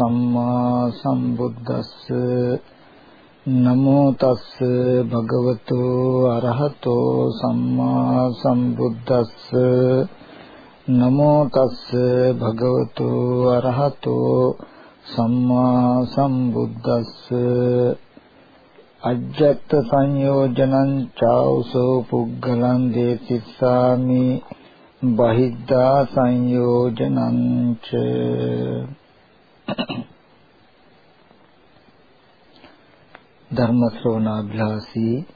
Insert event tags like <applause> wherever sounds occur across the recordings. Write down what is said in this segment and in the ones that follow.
සම්මා සම්බුද්දස්ස නමෝ තස්ස භගවතු අරහතෝ සම්මා සම්බුද්දස්ස නමෝ තස්ස භගවතු අරහතෝ සම්මා සම්බුද්දස්ස අජ්ජත් සංයෝජනං චෞසෝ පුග්ගලං දේතිස්සාමි බහිද්ධා සංයෝජනං ච <coughs> ධර්ම ශ්‍රවණාභ්‍යාසී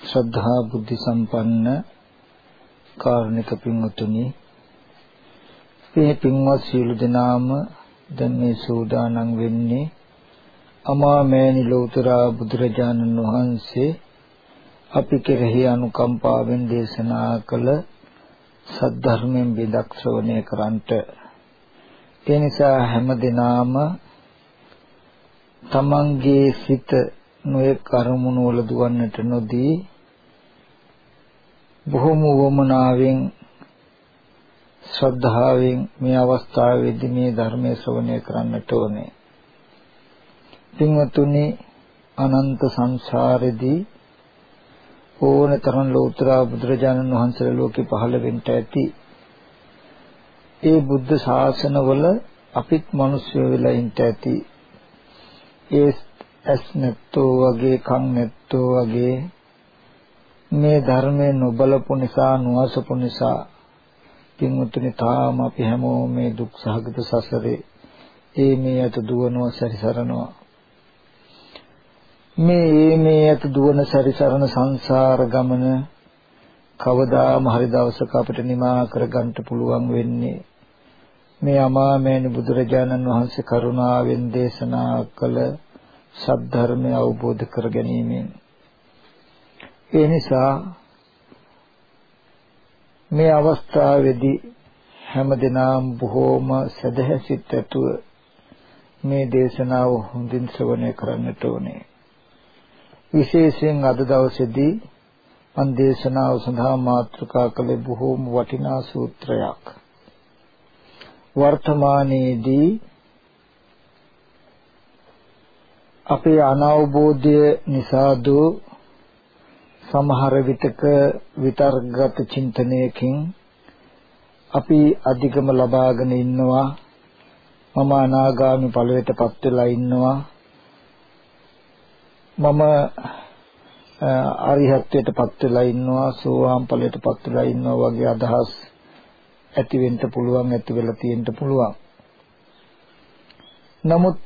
ශ්‍රද්ධා බුද්ධ සම්පන්න කාරුණික පින්වතුනි මේ පින්වත් සියලු දෙනාම දැන් මේ සූදානම් වෙන්නේ අමා මෑණි ලෝතර බුදුරජාණන් වහන්සේ අපි කෙරෙහි අනුකම්පාවෙන් දේශනා කළ සද්ධර්මයෙන් බිදක් ශ්‍රවණය කරන්ට ඒ නිසා හැම දිනාම තමන්ගේ සිත නොයෙක් කර්මුණු වල දුවන්නට නොදී බොහොම වමනාවෙන් ශ්‍රද්ධාවෙන් මේ අවස්ථාවේදී මේ ධර්මයේ ශ්‍රවණය කරන්නට ඕනේ. පින්වතුනි අනන්ත සංසාරෙදී ඕනතරම් ලෝතර බුදුරජාණන් වහන්සේලා ලෝකේ පහළ වෙන්න ඇති. ඒ බුද්ධ ශාසනවල අපිත් මිනිස්සු වෙලා ඉන්න ඇති. ඒ ඇස් නැත්තෝ වගේ කන් නැත්තෝ වගේ මේ ධර්මයේ නොබලපු නිසා නොඅසපු නිසා පින්වතුනි තාම අපි හැමෝම මේ දුක් සහගත සසරේ ඒ මේ අත දුවනවා සැරිසරනවා මේ මේ ඇත දුවන සැරිසරන සංසාර ගමන කවදාම හරි දවසක අපිට නිමා කරගන්න පුළුවන් වෙන්නේ මේ අමාමෑණි බුදුරජාණන් වහන්සේ කරුණාවෙන් දේශනා කළ සද්ධර්මය අවබෝධ කර ගැනීමෙන් ඒ නිසා මේ අවස්ථාවේදී හැමදෙනාම බොහෝම සදහැසිත ඇතුව මේ දේශනාව හොඳින් ශ්‍රවණය කරන්නට ඕනේ විශේෂයෙන් අද දවසේදී මන් දේශනාව සඳහා මාතෘකා කළේ බොහෝම වටිනා සූත්‍රයක්. වර්තමානයේදී අපේ අනවබෝධය නිසාද සමහර විටක විතර්ගත චින්තනයකින් අපි අධිකම ලබාගෙන ඉන්නවා. මම අනාගාමි ඵලයටපත් වෙලා ඉන්නවා. මම අරිහත්ත්වයටපත් වෙලා ඉන්නවා සෝවාන් ඵලයටපත් වෙලා ඉන්නවා වගේ අදහස් ඇති වෙන්න පුළුවන් ඇති වෙලා තියෙන්න පුළුවන්. නමුත්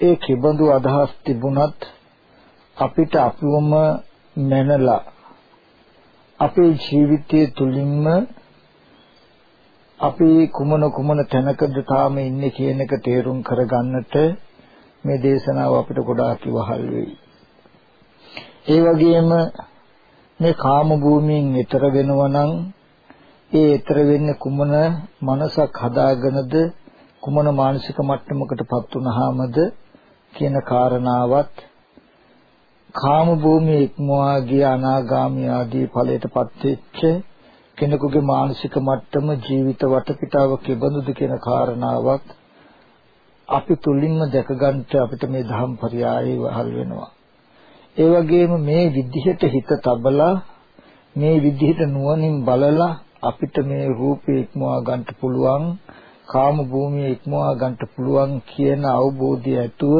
ඒ කිබඳු අදහස් තිබුණත් අපිට අපිවම මැනලා අපේ ජීවිතයේ තුලින්ම අපි කුමන කුමන තැනකද තාම ඉන්නේ කියන එක තේරුම් කරගන්නට මේ දේශනාව අපිට ගොඩාක් ඉවහල් වෙයි. ඒ වගේම මේ කාම භූමියෙන් ඈතර වෙනවා නම් ඒ ඈතර වෙන්නේ කුමන මනසක් හදාගෙනද කුමන මානසික මට්ටමකටපත් වුනහමද කියන කාරණාවත් කාම භූමිය ඉක්මවා ගිය අනාගාමී ආදී ඵලයටපත් වෙච්ච කෙනෙකුගේ මානසික මට්ටම ජීවිත වටපිටාව කෙබඳුද කියන කාරණාවත් අපි තුලින්ම දැක ගන්නට අපිට මේ ධම්ම පරයය වහල් වෙනවා. ඒ වගේම මේ විදිහට හිත තබලා මේ විදිහට නුවණින් බලලා අපිට මේ රූපේ ඉක්මවා ගන්න පුළුවන් කාම භූමිය ඉක්මවා ගන්න පුළුවන් කියන අවබෝධය ඇතුව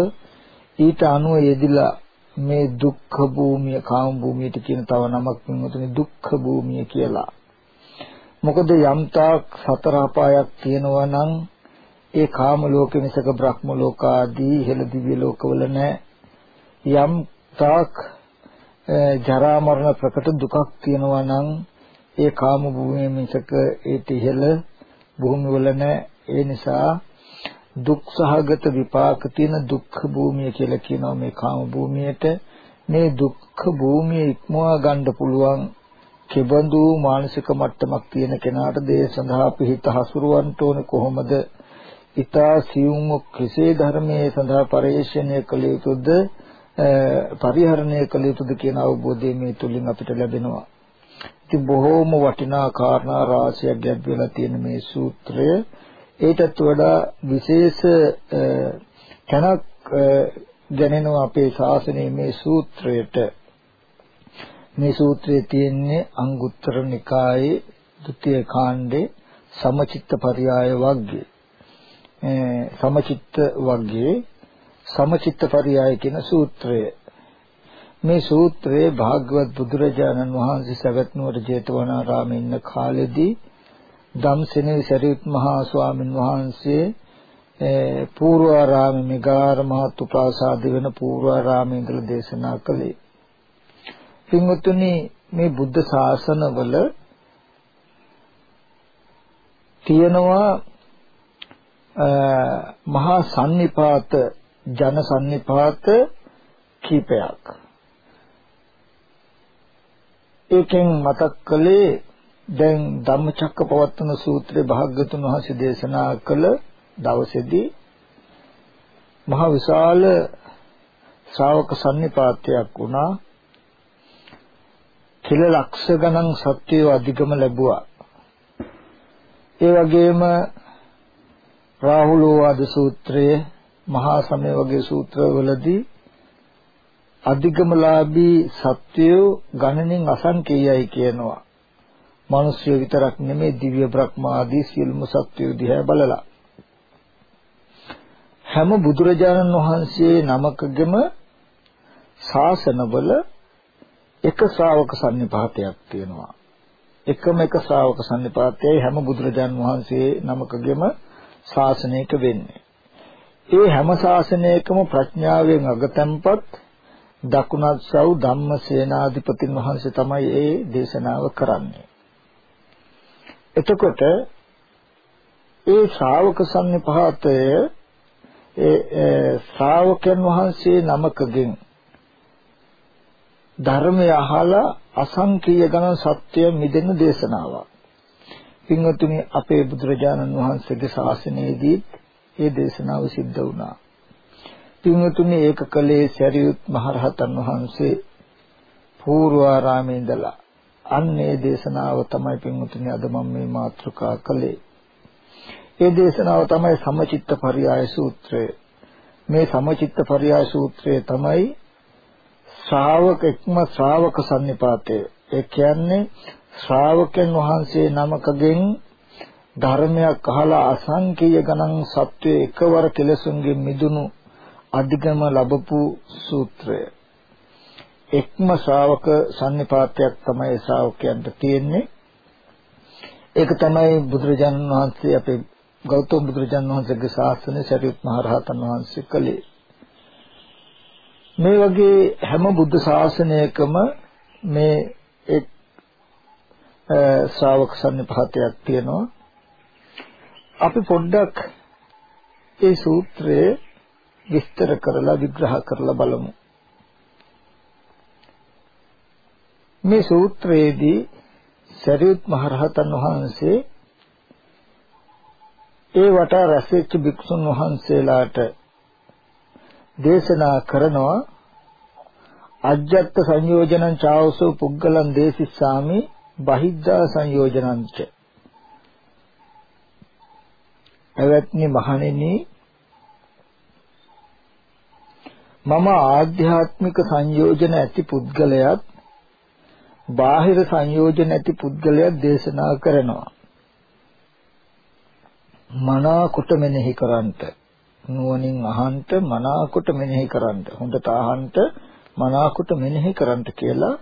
ඊට අනුව යෙදිලා මේ දුක්ඛ භූමිය කාම භූමියට කියන තව නමක් වෙනතුනේ දුක්ඛ භූමිය කියලා. මොකද යම්තාක් සතර අපායක් තියෙනවා නම් ඒ කාම ලෝකෙ මිසක බ්‍රහ්ම ලෝක ආදී ඉහළ දිව්‍ය ලෝකවල නැහැ. යම් තාක් ජරා මරණ ප්‍රකට දුකක් තියෙනවා නම් ඒ කාම භූමියේ මිසක ඒ ඉහළ භූමිය වල නැහැ ඒ නිසා දුක් සහගත විපාක තියෙන දුක්ඛ භූමිය කියලා කියනවා මේ කාම භූමියට මේ දුක්ඛ භූමිය ඉක්මවා ගන්න පුළුවන් කෙබඳු මානසික මට්ටමක් තියෙන කෙනාට දේ සඳහා පිහිට හසුරවන්න ඕනේ කොහොමද? ඊතා සියුම් කෙසේ ධර්මයේ සඳහා පරිශ්‍රණය කළ යුතුද? පරිහරණය කළ යුතුද කියන අවබෝධය මේ තුලින් අපිට ලැබෙනවා. ඉතින් බොහෝම වටිනා කාරණා රාශියක් ගැබ් වෙලා තියෙන මේ සූත්‍රය. ඒටත් වඩා විශේෂ තැනක් දැනෙනවා අපේ ශාසනයේ මේ සූත්‍රයට. මේ සූත්‍රයේ තියෙන්නේ අංගුත්තර නිකායේ ဒုတိ ය කාණ්ඩේ සමචිත්ත පරියාය වග්ගය සමචිත්ත වග්ගයේ සමචිත්ත පරියාය කියන සූත්‍රය. මේ සූත්‍රයේ භාග්‍යවත් බුදුරජාණන් වහන්සේ සවැත් නුවර ජේතවනාරාමේ ඉන්න කාලෙදී ධම්සෙනේ සරියුත් මහා ස්වාමීන් වහන්සේ පූර්වාරාම මිගාර මහත් උපාසාද වෙන පූර්වාරාමයේ ඉඳලා දේශනා කළේ. පින්වත්නි මේ බුද්ධ ශාසනවල තියෙනවා මහා sannipāත ජන sannipāත කීපයක්. ඒකෙන් මතක් කළේ දැන් ධම්මචක්කපවත්තන සූත්‍රයේ භාග්‍යතුන් වහන්සේ දේශනා කළ දවසේදී මහ විශාල ශ්‍රාවක සන්නිපාතයක් වුණා. කිල ලක්ෂ ගණන් සත්‍යය අධිගම ලැබුවා. ඒ වගේම රාහුලෝවාද සූත්‍රයේ මහා සමය වගේ සූත්‍රවලදී අධිගමලාභී සත්‍යය ගණනින් අසංකේයයි කියනවා. මිනිස්සු විතරක් නෙමෙයි දිව්‍ය බ්‍රහ්ම ආදී සියලුම සත්වයෝ දිහා බලලා හැම බුදුරජාණන් වහන්සේ නමකගෙම ශාසනවල එක ශ්‍රාවක සන්නිපාතයක් තියෙනවා. එකම එක ශ්‍රාවක සන්නිපාතයයි හැම බුදුරජාණන් වහන්සේ නමකගෙම ශාසනයක වෙන්නේ. ඒ හැම ශාසනයකම ප්‍රඥාවෙන් අගතම්පත් දකුණත් සව් ධම්මසේනාධිපතින් වහන්සේ තමයි ඒ දේශනාව කරන්නේ. එතකොට ඒ ශ්‍රාවක සම්නිපාතය ඒ ශ්‍රාවකයන් වහන්සේ නමකගෙන් ධර්මය අහලා අසංකීය ගණන් සත්‍ය මිදෙන දේශනාවක්. පින්වතුනි අපේ බුදුරජාණන් වහන්සේගේ ශාසනයේදී ඒ දේශනාව සිද්ධ වුණා. පින්වතුනි ඒක කලේ සරියුත් මහරහතන් වහන්සේ පූර්වාරාමේ ඉඳලා අන්නේ දේශනාව තමයි පින්වතුනි අද මම මේ මාතෘකා කළේ. ඒ දේශනාව තමයි සමචිත්ත පරියාය සූත්‍රය. මේ සමචිත්ත පරියාය සූත්‍රය තමයි ශ්‍රාවකෙක්ම ශ්‍රාවක සම්නිපාතය. ඒ කියන්නේ ශ්‍රාවකයන් වහන්සේ නමකගෙන් ධර්මයක් අහලා අසංකීය ගණන් සත්වයේ එකවර කෙලසුන්ගෙන් මිදුණු අධිගම ලැබපු සූත්‍රය. එක්ම ශ්‍රාවක සම්නිපාතයක් තමයි ශ්‍රාවකයන්ට තියෙන්නේ. ඒක තමයි බුදුරජාණන් වහන්සේ අපේ ගෞතම බුදුරජාණන් වහන්සේගේ ශාසනය සරියුත් මහ රහතන් වහන්සේ කළේ. මේ වගේ හැම බුද්ධ ශාසනයකම මේ එක් ශ්‍රාවක සම්නිපාතයක් තියෙනවා. අපි පොඩ්ඩක් ඒ සූත්‍රයේ විස්තර කරලා විග්‍රහ කරලා බලමු. මේ සූත්‍රයේදී සරියුත් මහරහතන් වහන්සේ ඒ වටා රැස්වෙච්ච භික්ෂුන් වහන්සේලාට දේශනා කරනවා අජ්ජත් සංයෝජනං චාවසෝ පුග්ගලං දේසිස්සාමි බහිද්ධා සංයෝජනංච එවත්නි මහණෙනි මම ආධ්‍යාත්මික සංයෝජන ඇති පුද්ගලයාත් බාහිර සංයෝජන ඇති පුද්ගලයා දේශනා කරනවා. මනාකොට මෙනෙහි කරන්ට නුවණින් අහන්ට මනාකොට මෙනෙහි කරන්ට හොඳට අහන්ට මනාකොට මෙනෙහි කරන්ට කියලා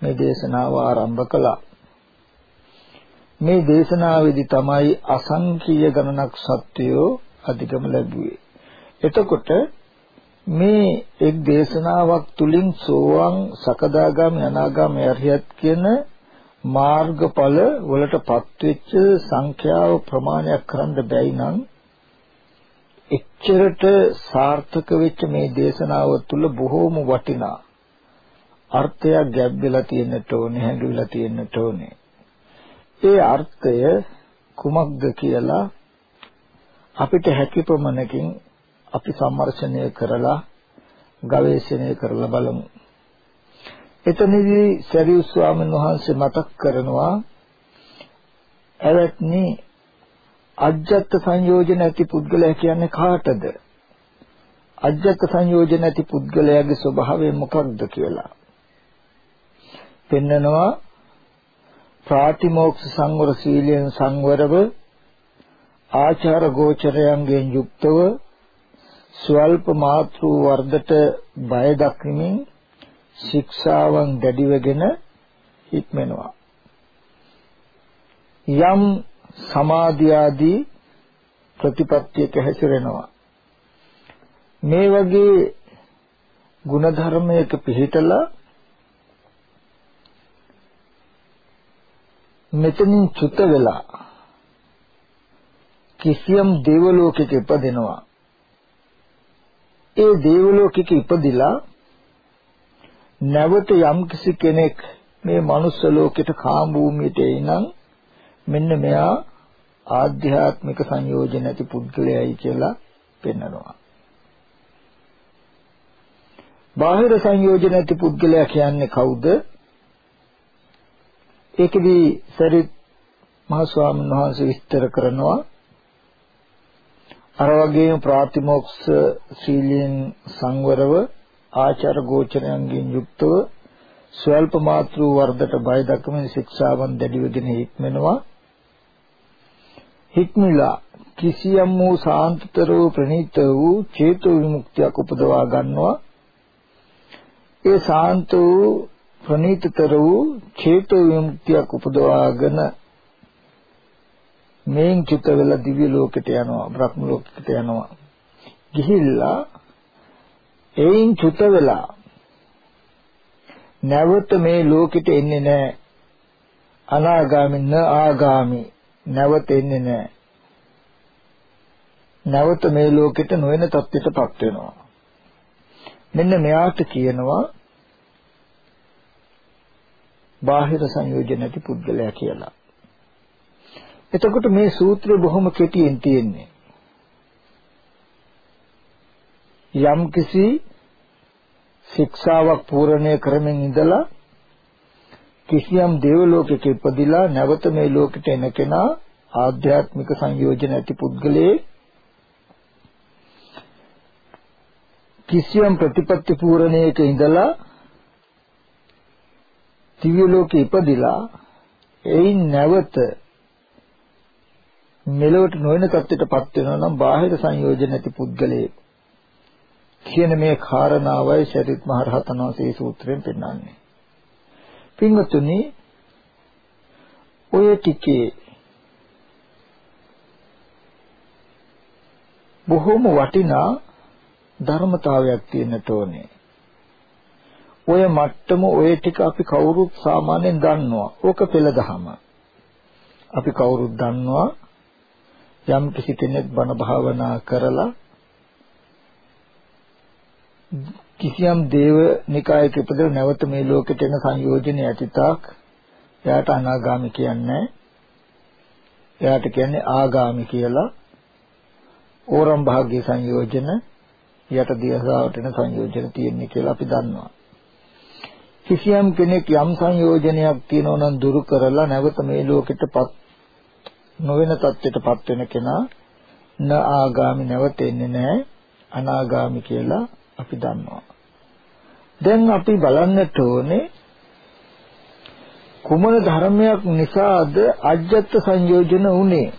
මේ දේශනාව ආරම්භ කළා. මේ දේශනාවේදී තමයි අසංකීය ගණනක් සත්‍යෝ අධිගම ලැබුවේ. එතකොට මේ එක් දේශනාවක් තුලින් සෝවාන් සකදාගාමි අනාගාමි අරියත් කියන මාර්ගඵල වලටපත් වෙච්ච සංඛ්‍යාව ප්‍රමාණයක් කරන්න බැයි නම් එච්චරට සාර්ථක වෙච්ච මේ දේශනාව තුල බොහෝම වටිනා අර්ථයක් ගැබ් වෙලා තියෙන්නට ඕනේ හැඟවිලා තියෙන්නට ඕනේ. ඒ අර්ථය කුමක්ද කියලා අපිට හැකි ප්‍රමණකින් අපි සම්මර්ෂණය කරලා ගවේෂණය කරලා බලමු. එතනදී සරියු ස්වාමීන් වහන්සේ මතක් කරනවා එවත්නි අජ්ජත් සංයෝජන ඇති පුද්ගලයා කියන්නේ කාටද? අජ්ජත් සංයෝජන ඇති පුද්ගලයාගේ ස්වභාවය මොකක්ද කියලා. පෙන්නනවා ප්‍රාතිමෝක්ෂ සංවර සීලයෙන් සංවරව ආචාර ගෝචරයන්ගෙන් යුක්තව ස්වල්ප මාතෘ වර්ධට බය දක්වමින් ශික්ෂාවන් දැඩිවගෙන හික්මෙනවා. යම් සමාධි ආදී ප්‍රතිපත්තියක හැසිරෙනවා. මේ වගේ ಗುಣධර්මයක පිහිටලා මෙතනින් චුත වෙලා කිසියම් දේවලෝකයක ඉපදෙනවා. ඒ දේවලෝකයක ඉපදිලා නැවත යම් කිසි කෙනෙක් මේ මනුස්ස ලෝකෙට කාම භූමියට එනනම් මෙන්න මෙයා ආධ්‍යාත්මික සංයෝජන ඇති පුද්ගලයයි කියලා පෙන්නනවා. බාහිර සංයෝජන ඇති පුද්ගලයා කියන්නේ කවුද? ඒකෙදී සරිත් මහ ස්වාමීන් වහන්සේ විස්තර කරනවා අර වගේම ප්‍රාතිමෝක්ෂ සීලයෙන් සංවරව ආචාර ගෝචරයන්ගෙන් යුක්තව ස්වල්ප මාත්‍ර වර්ධට බය දක්වමින් ශික්ෂාවන් දැඩිවගෙන හික්මෙනවා. හික්මිලා කිසියම් වූ සාන්තතර වූ ප්‍රණීත වූ චේතෝ විමුක්තියක් උපදවා ගන්නවා. ඒ සාන්ත වූ ප්‍රණීතතර වූ චේතෝ විමුක්තියක් උපදවාගෙන මේන් චිත වෙලා දිව්‍ය ලෝකෙට යනවා බ්‍රහ්ම ලෝකෙට යනවා ගිහිල්ලා එයින් චුත වෙලා නැවත මේ ලෝකෙට එන්නේ නැහැ අනාගාමි න ආගාමි නැවත එන්නේ නැහැ. නැවත මේ ලෝකෙට නොවන තත්ත්වයටපත් වෙනවා. මෙන්න මෙයාට කියනවා බාහිර සංයෝජන ඇති පුද්ගලයා කියලා. එතකොට මේ සූත්‍රය බොහොම කෙටියෙන් තියෙන්නේ. යම් කිසි ශික්ෂාවක් පූර්ණණය කරමින් ඉඳලා කිසියම් දේවලෝකයක ඉපදිලා නැවත මේ ලෝකෙට එන කෙනා ආධ්‍යාත්මික සංයෝජන ඇති පුද්ගලයේ කිසියම් ප්‍රතිපත්ති පූර්ණයක ඉඳලා දිව්‍ය ලෝකෙ ඉපදිලා එයින් නැවත මෙලොවට නොවන තත්ත්වයටපත් වෙනවා නම් බාහිර සංයෝජන ඇති පුද්ගලයේ කියන මේ කාරණාවයි ශරීත් මහ රහතන් වහන්සේ සූත්‍රයෙන් පෙන්වන්නේ පින්වතුනි ඔය ටිකේ බොහොම වටිනා ධර්මතාවයක් තියෙන්නට ඕනේ. ඔය මට්ටම ඔය ටික අපි කවුරුත් සාමාන්‍යයෙන් දන්නවා. ඕක පෙළ දහම. අපි කවුරුත් දන්නවා යම් කිසි කෙනෙක් බණ භාවනා කරලා කිසියම් දේව නිකායක ඉපදෙල නැවත මේ ලෝකෙට එන සංයෝජන යටිතාක් එයාට අනාගාමි කියන්නේ එයාට කියන්නේ ආගාමි කියලා. ඕරම් භාග්‍ය සංයෝජන යට දියසාවට එන සංයෝජන තියෙන්නේ කියලා අපි දන්නවා. කිසියම් කෙනෙක් යම් සංයෝජනයක් තියෙනවා නම් දුරු කරලා නැවත මේ ලෝකෙටපත් නොවන තත්ත්වයටපත් වෙන කෙනා න ආගාමි නැවතෙන්නේ නැහැ අනාගාමි කියලා අපි දන්නවා දැන් අපි බලන්නට ඕනේ කුමන ධර්මයක් නිසාද අජ්ජත් සංයෝජන උනේ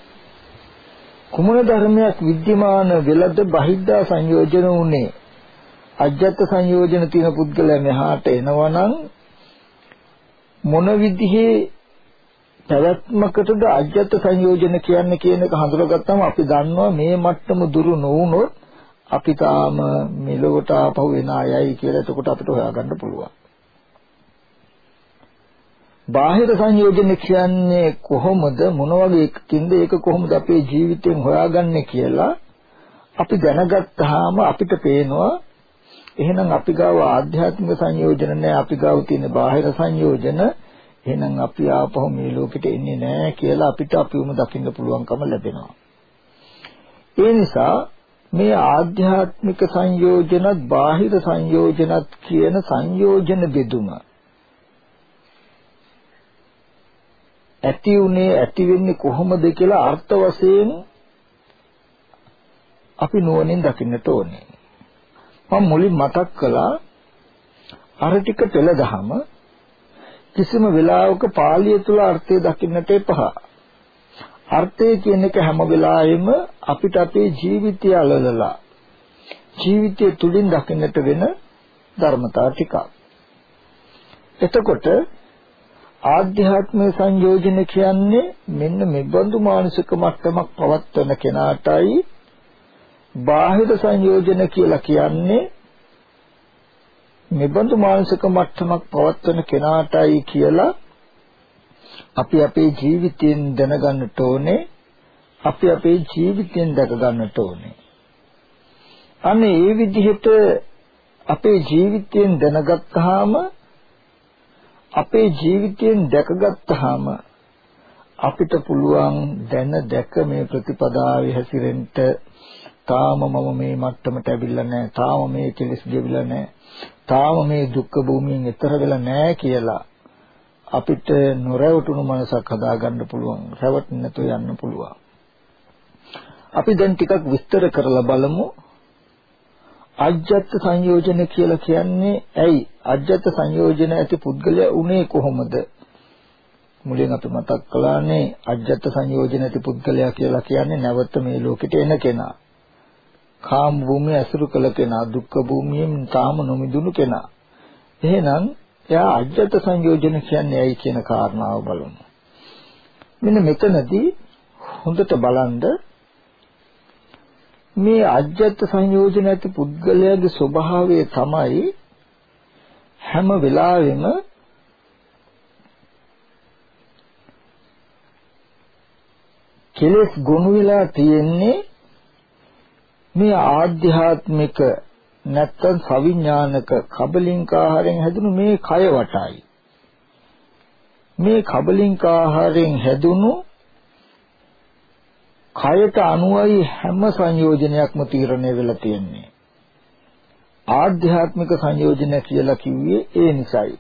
කුමන ධර්මයක් विद्यमान වෙලද බහිද්දා සංයෝජන උනේ අජ්ජත් සංයෝජන තියෙන පුද්ගලයා මෙහාට එනවනම් මොන විදිහේ පැවැත්මකටද අජ්ජත් සංයෝජන කියන්නේ කියන එක හඳුනාගත්තම අපි දන්නවා මේ මට්ටම දුරු නොවුනොත් අපි තාම මෙලොවට ආපහු එන අයයි කියලා. එතකොට අපිට හොයාගන්න පුළුවන්. බාහිර සංයෝජන කියන්නේ කොහොමද? මොන වගේ එකකින්ද? ඒක කොහොමද අපේ ජීවිතෙන් හොයාගන්නේ කියලා අපි දැනගත්තාම අපිට පේනවා. එහෙනම් අපි ගාව ආධ්‍යාත්මික සංයෝජන නැහැ අපි ගාව තියෙන බාහිර සංයෝජන. එහෙනම් අපි ආපහු මේ ලෝකෙට එන්නේ නැහැ කියලා අපිට අපිවම දකින්න පුළුවන්කම ලැබෙනවා. ඒ නිසා මේ ආධ්‍යාත්මික සංයෝජනත් බාහිර සංයෝජනත් කියන සංයෝජන බෙදුම ඇති උනේ ඇති වෙන්නේ කොහොමද කියලා අර්ථ වශයෙන් අපි නුවණින් දකින්නට ඕනේ. මම මුලින් මතක් කළා අර ටික පෙළ දහම කිසිම වෙලාවක පාළිය තුල අර්ථය දකින්නට එපා. අර්ථය කියන එක හැම වෙලාවෙම අපිට අපේ ජීවිතය අලලලා ජීවිතය තුලින් දකින්නට වෙන ධර්මතා ටිකක්. එතකොට ආධ්‍යාත්මික සංයෝජන කියන්නේ මෙන්න මෙබඳු මානසික මට්ටමක් පවත්වන කෙනාටයි බාහිර සංයෝජන කියලා කියන්නේ මෙබඳු මානසික මට්ටමක් පවත්වන කෙනාටයි කියලා අපි අපේ ජීවිතයෙන් දැනගන්නට ඕනේ. අපි අපේ ජීවිතයෙන් දැක ගන්නට ඕනේ. අනේ ඒ විදිහට අපේ ජීවිතයෙන් දැනගත්තාම අපේ ජීවිතයෙන් දැකගත්තාම අපිට පුළුවන් දැන දැක මේ ප්‍රතිපදාවේ හැසිරෙන්න. තාම මම මේ මට්ටමට ඇවිල්ලා නැහැ. තාම මේ කෙලෙස් ගෙවිලා නැහැ. තාම මේ දුක්ඛ භූමියෙන් එතර වෙලා නැහැ කියලා අපිට නොරවටුණු මනසක් හදාගන්න පුළුවන්. රැවටෙන්නේ නැතුව යන්න පුළුවන්. අපි දැන් ටිකක් විස්තර කරලා බලමු. අජ්ජත් සංයෝජන කියලා කියන්නේ ඇයි? අජ්ජත් සංයෝජන ඇති පුද්ගලයා උනේ කොහොමද? මුලින් අපි මතක් කළානේ අජ්ජත් සංයෝජන ඇති පුද්ගලයා කියලා කියන්නේ නැවත මේ ලෝකෙට එන කෙනා. කාම භූමිය ඇසුරු කළ කෙනා දුක්ඛ භූමියෙන් තාම නොමිදුණු කෙනා. එහෙනම් එයා අජ්ජත් සංයෝජන කියන්නේ ඇයි කියන කාරණාව බලමු. මෙන්න මෙතනදී හොඳට බලන්න මේ අජ්ජත් සංයෝජන ඇති පුද්ගලයාගේ ස්වභාවය තමයි හැම වෙලාවෙම කෙලෙස් ගොනු වෙලා තියෙන්නේ මේ ආධ්‍යාත්මික නැත්තම් සවිඥානික කබලින්කාහාරයෙන් හැදුණු මේ කය වටයි මේ කබලින්කාහාරයෙන් හැදුණු කයට අනුවයි හැම සංයෝජනයක්ම තීරණය වෙලා තියෙන්නේ. ආධ්‍යාත්මික සංයෝජන කියලා කිව්වේ ඒ නිසයි.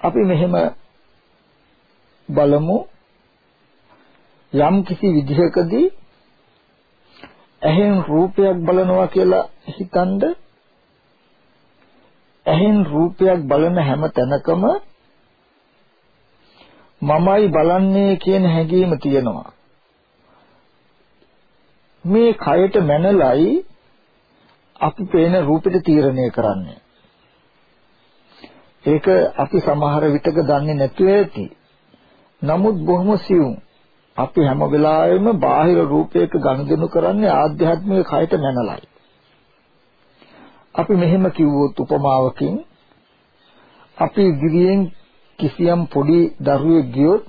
අපි මෙහෙම බලමු යම් කිසි විදිහකදී ඇහෙන් රූපයක් බලනවා කියලා හිතනද ඇහෙන් රූපයක් බලන හැම තැනකම මමයි බලන්නේ කියන හැඟීම තියෙනවා මේ කයට මැනලයි අපි පේන රූපෙට තීරණය කරන්නේ. ඒක අපි සමහර විටක දන්නේ නැතුව ඇති. නමුත් බොහොම සියුම්. අපි හැම වෙලාවෙම බාහිර රූපයක ගනුදෙනු කරන්නේ ආධ්‍යාත්මික කයට මැනලයි. අපි මෙහෙම කිව්වොත් උපමාවකින් අපි ගිරියෙන් කිසියම් පොඩි දරුවෙක් ගියොත්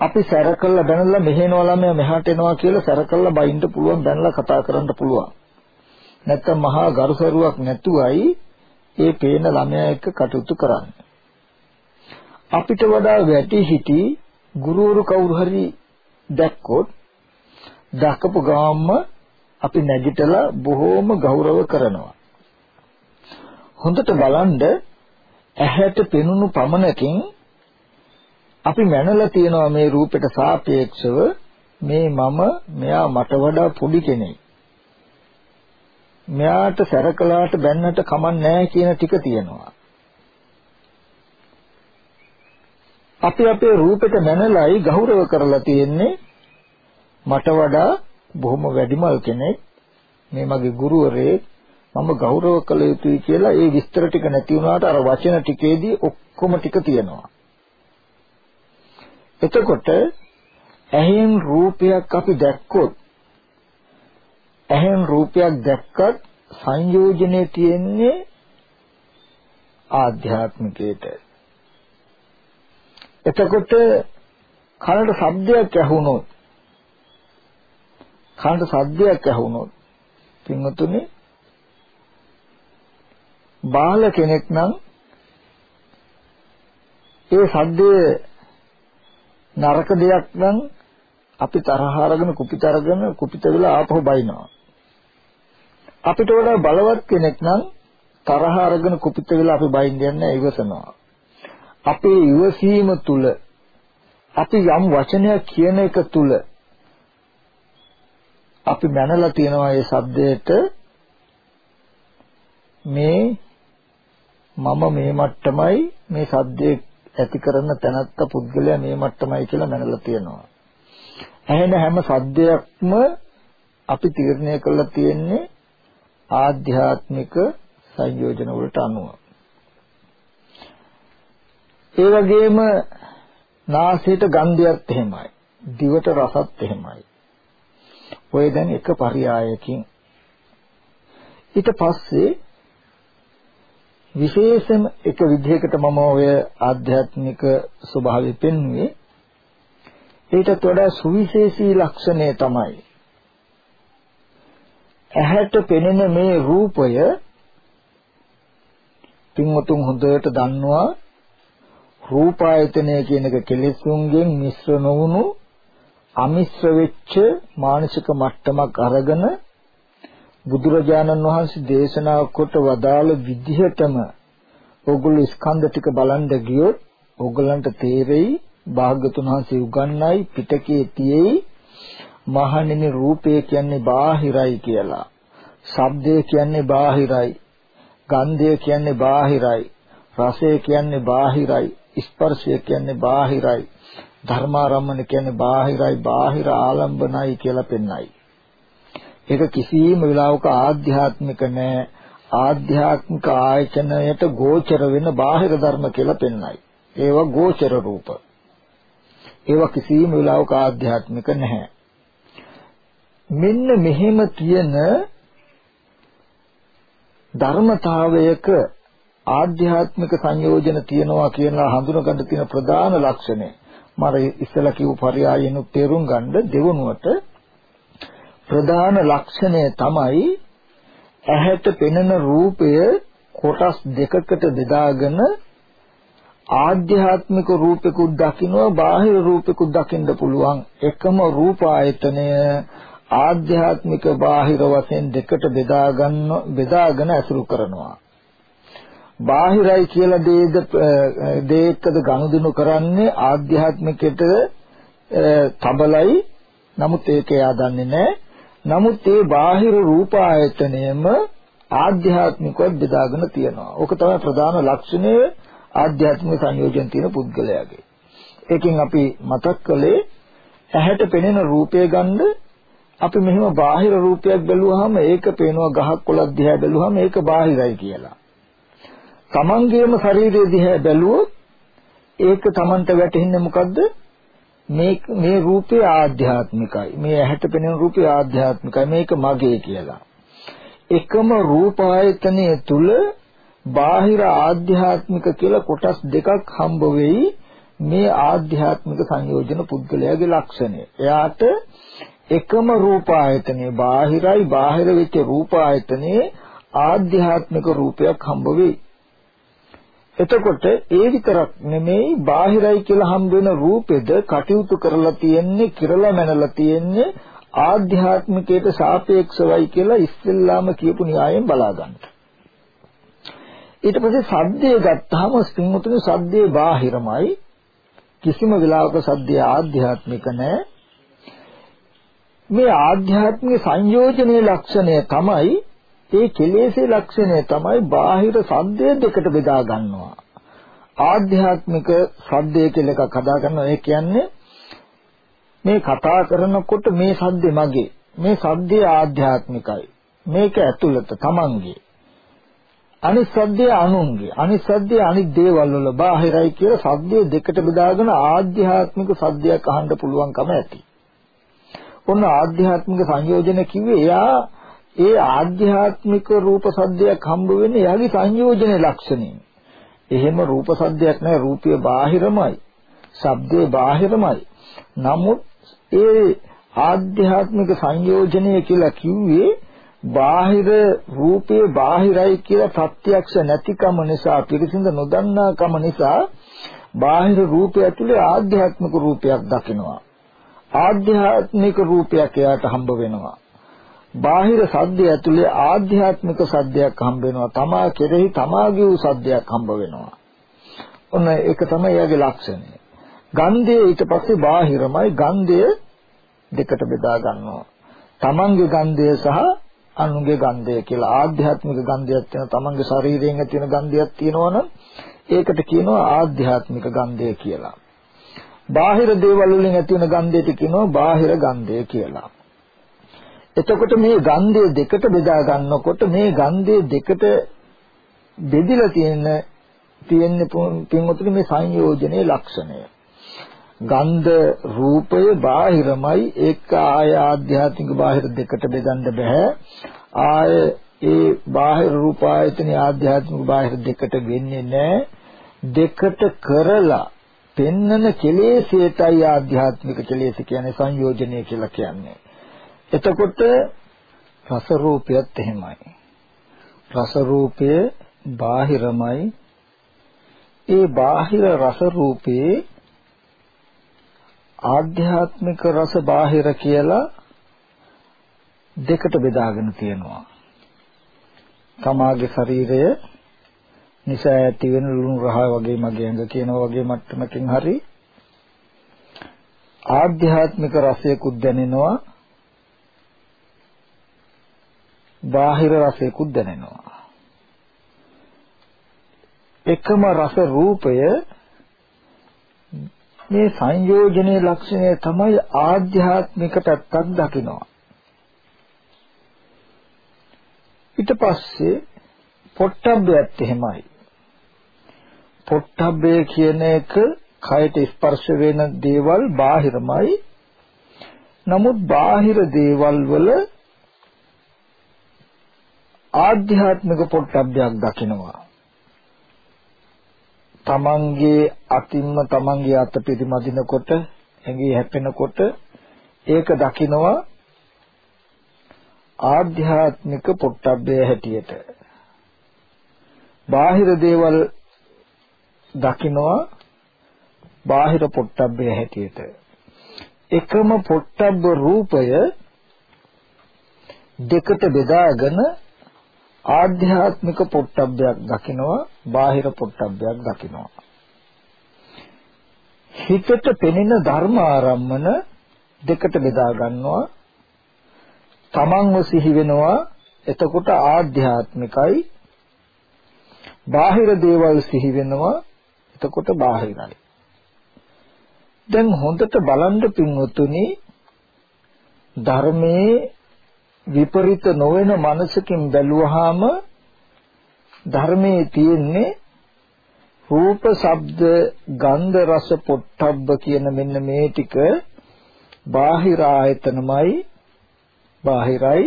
අපි සැර කළා බැනලා මෙහෙනවා ළමයා මෙහාට එනවා කියලා සැර කළා බයින්න පුළුවන් බැනලා කතා කරන්න පුළුවන්. නැත්තම් මහා ගරුසරුවක් නැතුවයි ඒ පේන ළමයා එක්ක කටයුතු කරන්නේ. අපිට වඩා වැටි හිටි ගුරුවරු කවුරු හරි දැක්කොත් දැකපු ගාම්ම අපි නැගිටලා බොහෝම ගෞරව කරනවා. හොඳට බලන්න ඇහැට පෙනුණු පමණකින් අපි මැනලා තියනවා මේ රූපෙට සාපේක්ෂව මේ මම මෙයා මට වඩා පොඩි කෙනෙක්. මෙයාට සැරකලාට බැන්නට කමක් නැහැ කියන ටික තියෙනවා. අපි අපේ රූපෙට මැනලායි ගෞරව කරලා තියෙන්නේ මට වඩා බොහොම වැඩිමල් කෙනෙක් මේ මගේ ගුරුවරයෙක් මම ගෞරව කළ යුතුයි කියලා ඒ විස්තර ටික නැති වුණාට අර වචන ටිකේදී ඔක්කොම ටික තියෙනවා. එතකොට ඇහෙන් රූපයක් අපි දැක්කොත් ඇහෙන් රූපයක් දැක්කත් සංයෝජනේ තියෙන්නේ ආධ්‍යාත්මිකයට. එතකොට කනට ශබ්දයක් ඇහුනොත් කනට ශබ්දයක් ඇහුනොත් පින්වතුනි බාල කෙනෙක් නම් ඒ ශබ්දයේ නරක දෙයක් නම් අපි තරහ අරගෙන කුපිත අරගෙන කුපිත වෙලා ආපහු බයිනවා. අපිට වඩා බලවත් කෙනෙක් නම් තරහ අරගෙන කුපිත වෙලා අපි බයින් යන්නේ ඉවසනවා. අපේ ඉවසීම තුල අපි යම් වචනයක් කියන එක තුල අපි මැනලා තියෙනවා ඒ shabdයට මේ මම මේ මට්ටමයි මේ සද්දේ ඇති කරන තැනත්ත පුද්ගලයා මේ මට්ටමයි කියලා මැනලා තියෙනවා. ඇහෙන හැම සද්දයක්ම අපි තීරණය කරලා තියෙන්නේ ආධ්‍යාත්මික සංයෝජන වලට අනුව. ඒ වගේම නාසයට ගන්ධයත් එහෙමයි. දිවට රසත් එහෙමයි. ඔය දැන් එක පරයයකින් ඊට පස්සේ විශේෂම එක විදිහකට මම ඔය ආධ්‍යාත්මික ස්වභාවය පෙන්වුවේ ඊටත් වඩා සුවිශේෂී ලක්ෂණය තමයි ඇහැට පෙනෙන මේ රූපය පින්වතුන් හොඳට දන්නවා රූපායතනය කියන එක කෙලෙසුන්ගෙන් මිශ්‍ර නොවුණු අමිශ්‍ර වෙච්ච මානසික මට්ටමක් අරගෙන බුදුරජාණන් වහන්සේ දේශනා කොට වදාළ විදිහටම ඕගොල්ලෝ ස්කන්ධ ටික බලන්න ගියොත් ඕගොල්ලන්ට තේරෙයි භාග්‍යතුන් වහන්සේ උගන්වයි පිටකේ තියෙයි මහණෙනි රූපය කියන්නේ බාහිරයි කියලා. ශබ්දය කියන්නේ බාහිරයි. ගන්ධය කියන්නේ බාහිරයි. රසය කියන්නේ බාහිරයි. ස්පර්ශය කියන්නේ බාහිරයි. ධර්මාරම්මන කියන්නේ බාහිරයි. බාහිර ආලම්බනයි කියලා පෙන්වයි. ඒක කිසිම වෙලාවක ආධ්‍යාත්මික නෑ. ආධ්‍යාත්මික ආයතනයට ගෝචර වෙන බාහිර ධර්ම කියලා පෙන්වයි. ඒවා ගෝචර රූප. ඒවා කිසිම වෙලාවක ආධ්‍යාත්මික නැහැ. මෙන්න මෙහෙම තියෙන ධර්මතාවයක ආධ්‍යාත්මික සංයෝජන තියනවා කියලා හඳුනගන්න තියෙන ප්‍රධාන ලක්ෂණය මම ඉස්සලා කිව්ව පරයයන් තේරුම් ගන්න දෙවනුවට ප්‍රධාන ලක්ෂණය තමයි ඇහැට පෙනෙන රූපය කොටස් දෙකකට බෙදාගෙන ආධ්‍යාත්මික රූපෙකුත් දකින්නවා බාහිර රූපෙකුත් දකින්න පුළුවන් එකම රූප ආයතනය ආධ්‍යාත්මික බාහිර වශයෙන් දෙකට බෙදා ගන්න බෙදාගෙන අසුරු කරනවා. බාහිරයි කියලා දේද දේකද ගනුදෙනු කරන්නේ ආධ්‍යාත්මිකයට තබලයි නමුත් ඒක එයා දන්නේ නැහැ. නමුත් ඒ බාහිර රූප ආයතනයම ආධ්‍යාත්මිකව බෙදාගෙන තියෙනවා. ඕක තමයි ප්‍රධාන ලක්ෂණය ආධ්‍යාත්මික සංයෝජන තියෙන පුද්ගලයාගේ. ඒකෙන් අපි මතක් කළේ ඇහැට පෙනෙන රූපය ගන්න අපි මෙහෙම බාහිර රූපයක් බැලුවාම ඒක පේනවා ගහක් කොළක් දිහා බැලුවාම ඒක බාහිරයි කියලා. තමන්ගේම ශරීරය දිහා බැලුවොත් ඒක තමන්ට වැටහෙන්නේ මොකද්ද? මේ මේ රූපය ආධ්‍යාත්මිකයි. මේ ඇහැට පෙනෙන රූපය ආධ්‍යාත්මිකයි. මේක මගේ කියලා. එකම රූප ආයතනය තුල බාහිර ආධ්‍යාත්මික කියලා කොටස් දෙකක් හම්බ වෙයි. මේ ආධ්‍යාත්මික සංයෝජන පුද්ගලයාගේ ලක්ෂණය. එයාට එකම රූප ආයතනයේ බාහිරයි බාහිර වෙච්ච රූප ආයතනයේ ආධ්‍යාත්මික රූපයක් හම්බ වෙයි. එතකොට ඒ විතරක් නෙමෙයි බාහිරයි කියලා හම්බ වෙන රූපෙද කටයුතු කරලා තියෙන්නේ කිරලා මැනලා තියෙන්නේ ආධ්‍යාත්මිකයට සාපේක්ෂවයි කියලා ඉස්සෙල්ලාම කියපු න්‍යායෙන් බලා ගන්න. ඊට පස්සේ සද්දේ ගත්තාම ස්පින්තුනේ සද්දේ බාහිරමයි කිසිම වෙලාවක සද්දේ ආධ්‍යාත්මික නැහැ මේ ආධ්‍යාත්මික සංයෝජනයේ ලක්ෂණය තමයි ඒ කෙලෙසේ ලක්ෂණය තමයි බාහිර සද්දය දෙකට බෙදා ගන්නවා. ආධ්‍යාත්මික සද්දය කියලා එකක් හදා ගන්නවා. ඒ කියන්නේ මේ කතා කරනකොට මේ සද්දේ මගේ. මේ සද්දේ ආධ්‍යාත්මිකයි. මේක ඇතුළත තමන්ගේ. අනිත් සද්දේ අනුන්ගේ. අනිත් සද්දේ අනිත් දේවල් වල බාහිරයි කියලා සද්දේ දෙකට බෙදාගෙන ආධ්‍යාත්මික සද්දයක් අහන්න පුළුවන්කම ඇති. ඔන්න ආධ්‍යාත්මික සංයෝජන කිව්වේ එයා ඒ ආධ්‍යාත්මික රූප සද්දයක් හම්බ වෙන්නේ එයාගේ සංයෝජන ලක්ෂණයෙන්. එහෙම රූප සද්දයක් නැහැ රූපය බාහිරමයි. ශබ්දේ බාහිරමයි. නමුත් ඒ ආධ්‍යාත්මික සංයෝජනය කියලා කිව්වේ බාහිර රූපේ බාහිරයි කියලා ප්‍රත්‍යක්ෂ නැතිකම නිසා පිරිසිඳ නොදන්නාකම නිසා බාහිර රූපය ඇතුලේ ආධ්‍යාත්මික රූපයක් දකිනවා. ආධ්‍යාත්මික රූපයක් එයාට හම්බ වෙනවා. බාහිර සද්දය ඇතුලේ ආධ්‍යාත්මික සද්දයක් හම්බ වෙනවා. තමා කෙරෙහි තමාගේ වූ සද්දයක් හම්බ වෙනවා. ඔන්න ඒක තමයි එයාගේ ලක්ෂණය. ගන්ධය ඊට පස්සේ බාහිරමයි ගන්ධය දෙකට බෙදා ගන්නවා. තමන්ගේ ගන්ධය සහ අනුන්ගේ ගන්ධය කියලා ආධ්‍යාත්මික ගන්ධයක් තියෙන තමන්ගේ ශරීරයෙන් ඇති වෙන ගන්ධයක් තියෙනවනම් ඒකට කියනවා ආධ්‍යාත්මික ගන්ධය කියලා. බාහිර දේවල් වලින් ඇති වෙන ගන්ධයට කියනවා බාහිර ගන්ධය කියලා. එතකොට මේ ගන්ධය දෙකට බෙදා ගන්නකොට මේ ගන්ධය දෙකට බෙදිලා තියෙන තියෙන්නේ පින්වතුනි මේ සංයෝජනයේ ලක්ෂණය. ගන්ධ රූපය බාහිරමයි ඒක ආය ආධ්‍යාත්මික බාහිර දෙකට බෙදන්න බෑ. ආය ඒ බාහිර රූප ආයතන ආධ්‍යාත්මික බාහිර දෙකට වෙන්නේ නැහැ. දෙකට කරලා පෙන්නන කෙලෙසේටයි ආධ්‍යාත්මික කෙලෙස කියන්නේ සංයෝජනය කියලා කියන්නේ. එතකොට රස රූපයත් එහෙමයි. රස රූපය බාහිරමයි. ඒ බාහිර රස රූපේ ආධ්‍යාත්මික රස බාහිර කියලා දෙකට බෙදාගෙන තියෙනවා. තමාගේ ශරීරය නිසා ඇති වෙන ලුණු රහ වගේ මගේ ඇඟ කියනවා වගේ මට්ටමකින් හරි ආධ්‍යාත්මික රසයකුත් දැනෙනවා බාහිර රසයකුත් දැනෙනවා. එකම රස රූපය මේ සංයෝජනයේ ලක්ෂණය තමයි ආධ්‍යාත්මික පැත්තක් දකිනවා. ඊට පස්සේ පොට්ටබ්බයත් එහෙමයි. පොට්ටබ්බය කියන එක කයට ස්පර්ශ වෙන දේවල් බාහිරමයි. නමුත් බාහිර දේවල් වල ආධ්‍යාත්මික පොට්ටබ්බයක් දකිනවා. තමන්ගේ අතින්ම තමන්ගේ අත පිරිමදිනකොට ඇඟේ හැපෙනකොට ඒක දකිනවා ආධ්‍යාත්මික පොට්ටබ්බය හැටියට. බාහිර දේවල් දකිනවා බාහිර පොට්ටබ්බය හැටියට එකම පොට්ටබ්බ රූපය දෙකට බෙදාගෙන ආධ්‍යාත්මික පොට්ටබ්බයක් දකිනවා බාහිර පොට්ටබ්බයක් දකිනවා. හිතට පෙනෙන ධර්ම ආරම්මන දෙකට බෙදා ගන්නවා. තමන්ව සිහි වෙනවා. එතකොට ආධ්‍යාත්මිකයි. බාහිර දේවල් සිහි වෙනවා. එතකොට බාහිරයි. දැන් හොඳට බලන්න පින්වතුනි ධර්මයේ විපරිත නොවන මනසකින් බැලුවාම ධර්මයේ තියෙන්නේ රූප, ශබ්ද, ගන්ධ, රස, පොට්ටබ්බ කියන මෙන්න මේ ටික බාහිර ආයතනමයි බාහිරයි.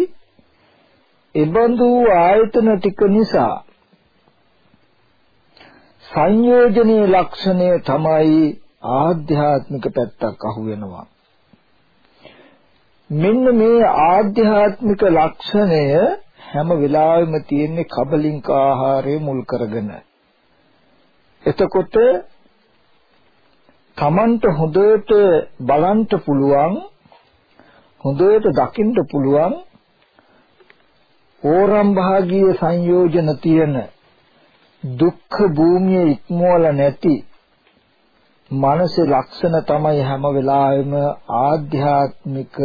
එබඳු ආයතන ටික නිසා සංයෝජනීය ලක්ෂණය තමයි ආධ්‍යාත්මික පැත්තක් අහු වෙනවා. මෙන්න මේ ආධ්‍යාත්මික ලක්ෂණය හැම වෙලාවෙම තියෙන්නේ කබලින්ක ආහාරය මුල් කරගෙන. එතකොට Tamanට හොඳට බලන්න පුළුවන් හොඳට දකින්න පුළුවන් ඕරම් භාගීය සංයෝජන තියෙන දුක්ඛ භූමිය ඉක්මවල නැති මානසික ලක්ෂණ තමයි හැම වෙලාවෙම ආධ්‍යාත්මික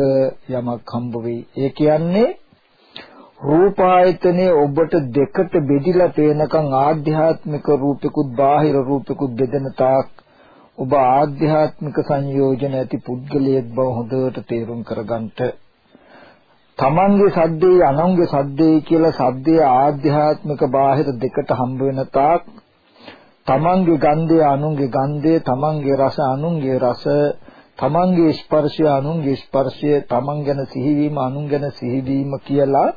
යමක් හම්බ වෙයි. ඒ කියන්නේ රූපායතනේ ඔබට දෙකට බෙදිලා පේනකන් ආධ්‍යාත්මික රූපිකුත් බාහිර රූපිකුත් බෙදෙන තාක් ඔබ ආධ්‍යාත්මික සංයෝජන ඇති පුද්ගලයෙක් බව හොඳට තේරුම් කරගන්නට තමන්ගේ සද්දේ අනුන්ගේ සද්දේ කියලා සද්දේ ආධ්‍යාත්මික බාහිර දෙකට හම්බ වෙන තාක් තමන්ගේ ගන්ධය අනුන්ගේ ගන්ධය තමන්ගේ රස අනුන්ගේ රස තමන්ගේ ස්පර්ශය අනුන්ගේ ස්පර්ශය තමන් ගැන සිහිවීම අනුන් ගැන සිහිවීම කියලා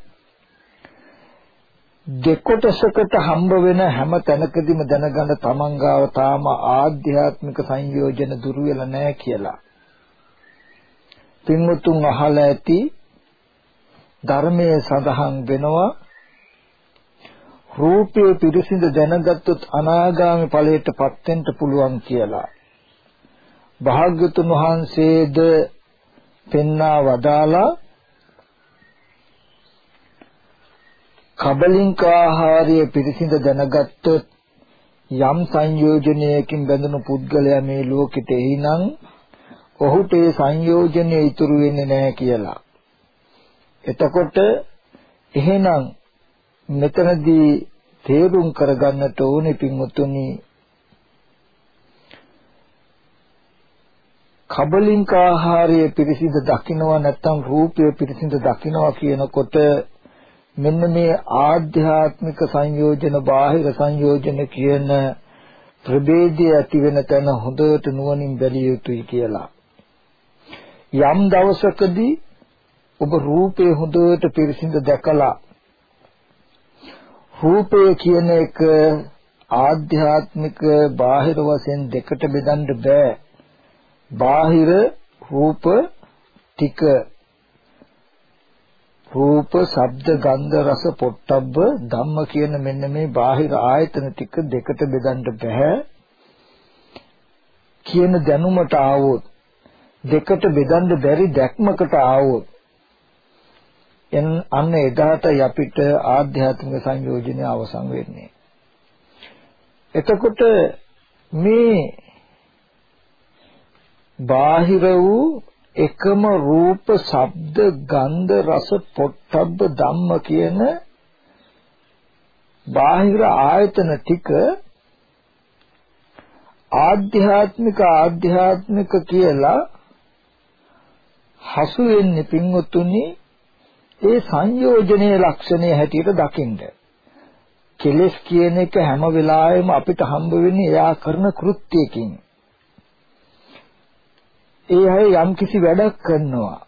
දෙකොටසකට හම්බ වෙන හැම තැනකදීම දැනගන්න තමන් ගාව තාම ආධ්‍යාත්මික සංයෝජන දුරු වෙලා නැහැ කියලා. පින්වතුන් අහලා ඇති ධර්මයේ සඳහන් වෙනවා රූපයේ පිරිසිඳ දැනගත්තොත් අනාගාමී ඵලයටපත් වෙන්න පුළුවන් කියලා. භාග්‍යතුන් වහන්සේද පෙන්වා වදාලා කබලින්ක ආහාරය පිරිසිඳ දැනගත්තොත් යම් සංයෝජනයකින් බැඳුණු පුද්ගලයා මේ ලෝකෙට එයිනම් ඔහුට ඒ සංයෝජනය ඉතුරු වෙන්නේ නැහැ කියලා. එතකොට එහෙනම් මෙතනදී තේරුම් කරගන්නට ඕනේ පින්වතුනි කබලින්ක ආහාරය පිරිසිදු දකින්නවා නැත්නම් රූපය පිරිසිදු දකින්නවා කියනකොට මෙන්න මේ ආධ්‍යාත්මික සංයෝජන බාහිර සංයෝජන කියන ප්‍රභේදය ඇති වෙන තැන හොඳට නුවණින් බැලිය යුතුයි කියලා. යම් දවසකදී ඔබ රූපේ හොඳට පිරිසිදු දැකලා රූපය කියන එක ආධ්‍යාත්මික බාහිර වශයෙන් දෙකට බෙදන්න බෑ. බාහිර රූප ටික රූප, ශබ්ද, ගන්ධ, රස, පොට්ටබ්බ ධම්ම කියන මෙන්න මේ බාහිර ආයතන ටික දෙකට බෙදන්න බෑ. කියන දැනුමට ආවොත් දෙකට බෙදන්න බැරි දැක්මකට ආවොත් එන් අන්න එදාට අපිට ආධ්‍යාත්මික සංයෝජනය අවසන් වෙන්නේ. එතකොට මේ බාහිර වූ එකම රූප, ශබ්ද, ගන්ධ, රස, පොට්ටබ්බ ධම්ම කියන බාහිර ආයතන ටික ආධ්‍යාත්මික ආධ්‍යාත්මික කියලා හසු වෙන්නේ පින්වතුනි ඒ සංයෝජනයේ ලක්ෂණය හැටියට දකින්න. කෙලස් කියන එක හැම වෙලාවෙම අපිට හම්බ වෙන්නේ එයා කරන කෘත්‍යයකින්. ඒ අය යම්කිසි වැඩක් කරනවා.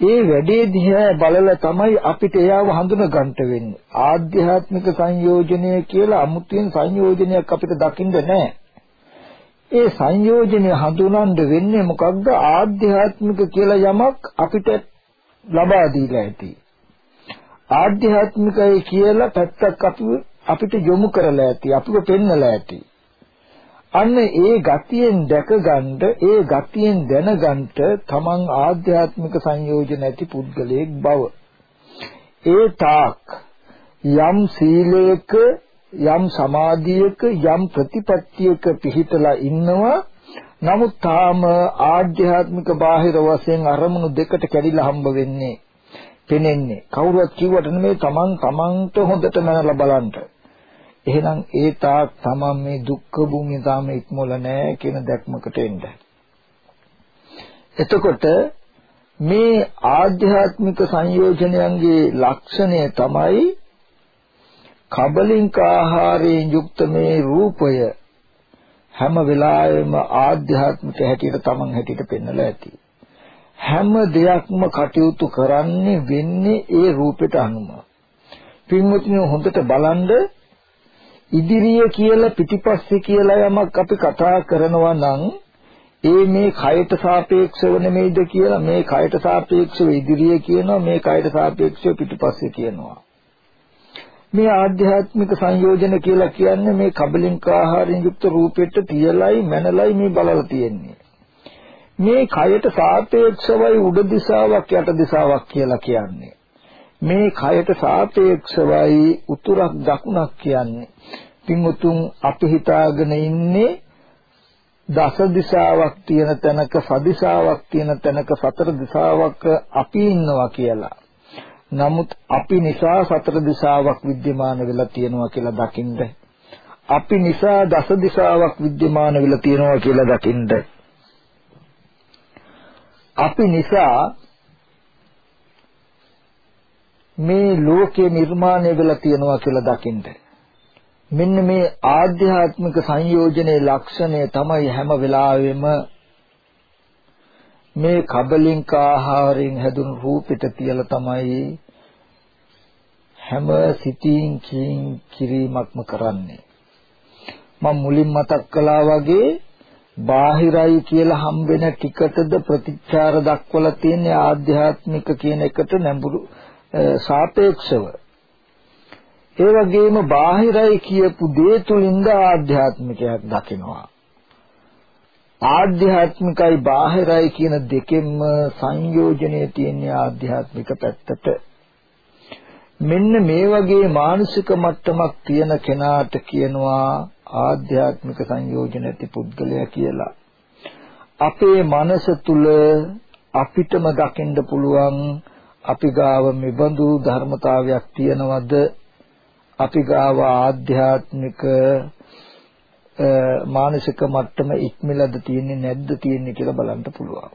ඒ වැඩේ දිහා බලලා තමයි අපිට එයාව හඳුන ගන්නට වෙන්නේ. ආධ්‍යාත්මික සංයෝජනය කියලා අමුතුවෙන් සංයෝජනයක් අපිට දකින්න නැහැ. ඒ සංයෝජනය හඳුනන්න වෙන්නේ මොකක්ද? ආධ්‍යාත්මික කියලා යමක් අපිට ලබා දීලා ඇති. ආධ්‍යාත්මිකයි කියලා පැත්තක් අපි අපිට යොමු කරලා ඇති. අපිව පෙන්නලා ඇති. අන්න ඒ ගතියෙන් දැකගන්න ඒ ගතියෙන් දැනගන්න තමන් ආධ්‍යාත්මික සංයෝජන ඇති පුද්ගලයෙක් බව ඒ තාක් යම් සීලයක යම් සමාධියක යම් ප්‍රතිපත්තියක පිහිටලා ඉන්නවා නමුත් තාම ආධ්‍යාත්මික බාහිර වශයෙන් අරමුණු දෙකට කැඩිලා හම්බ වෙන්නේ පෙනෙන්නේ. කවුරුත් කිව්වට නෙමෙයි තමන් තමන්ට හොඳට මනලා බලන්න. එහෙනම් ඒ තාක් තමන් මේ දුක්ඛ භූමිය තාම ඉක්මොල නැහැ කියන දැක්මකට එන්න. එතකොට මේ ආධ්‍යාත්මික සංයෝජනයන්ගේ ලක්ෂණය තමයි කබලින්ක ආහාරයෙන් යුක්ත මේ රූපය. හැම වෙලාවෙම ආධ්‍යාත්මික හැටියට තමන් හැටියට පෙන්වලා ඇති. හැම දෙයක්ම කටයුතු කරන්නේ වෙන්නේ ඒ රූපෙට අනුව. පින්වත්නි හොඳට බලන්න ඉදිරිය කියලා පිටිපස්සේ කියලා යමක් අපි කතා කරනවා නම් ඒ මේ කයට සාපේක්ෂව නෙමෙයිද කියලා මේ කයට සාපේක්ෂව ඉදිරිය කියනවා මේ කයට සාපේක්ෂව පිටිපස්සේ කියනවා මේ ආධ්‍යාත්මික සංයෝජන කියලා කියන්නේ මේ කබලින්ක ආහාරයෙන් යුක්ත රූපෙට තියලයි මනලයි මේ බලලා තියෙන්නේ මේ කයට සාපේක්ෂවයි උඩ දිශාවක් යට දිශාවක් කියලා කියන්නේ මේ කයට සාපේක්ෂවයි උතුරක් දකුණක් කියන්නේ. පින්වතුන් අපි හිතාගෙන ඉන්නේ දස දිශාවක් තියෙන තැනක සදිශාවක් තියෙන තැනක සතර දිශාවක් අපි ඉන්නවා කියලා. නමුත් අපි නිසා සතර දිශාවක් विद्यमान වෙලා තියෙනවා කියලා දකින්න. අපි නිසා දස දිශාවක් विद्यमान වෙලා තියෙනවා කියලා දකින්න. අපි නිසා මේ ලෝකයේ නිර්මාණය වෙලා තියෙනවා කියලා දකින්න. මෙන්න මේ ආධ්‍යාත්මික සංයෝජනයේ ලක්ෂණය තමයි හැම වෙලාවෙම මේ කබලින්ක ආහාරයෙන් හැදුණු රූපෙට තියලා තමයි හැම සිතින් කිරීමක්ම කරන්නේ. මම මුලින් මතක් කළා වගේ බාහිරයි කියලා හම්බෙන ටිකටද ප්‍රතිචාර දක්වලා තියෙන ආධ්‍යාත්මික කියන එකට නැඹුරු සාපේක්ෂව ඒ වගේම බාහිරයි කියපු දේ තුලින්ද ආධ්‍යාත්මිකයක් දකිනවා ආධ්‍යාත්මිකයි බාහිරයි කියන දෙකෙන්ම සංයෝජනයේ තියෙන ආධ්‍යාත්මික පැත්තට මෙන්න මේ වගේ මානසික මට්ටමක් තියෙන කෙනාට කියනවා ආධ්‍යාත්මික සංයෝජන ඇති පුද්ගලයා කියලා. අපේ මනස තුල අපිටම දකින්න පුළුවන් අපි ගාව මෙබඳු ධර්මතාවයක් තියනවද අපි ගාව ආධ්‍යාත්මික මානසික මට්ටම ඉක්මලද තියෙන්නේ නැද්ද තියෙන්නේ කියලා බලන්න පුළුවන්.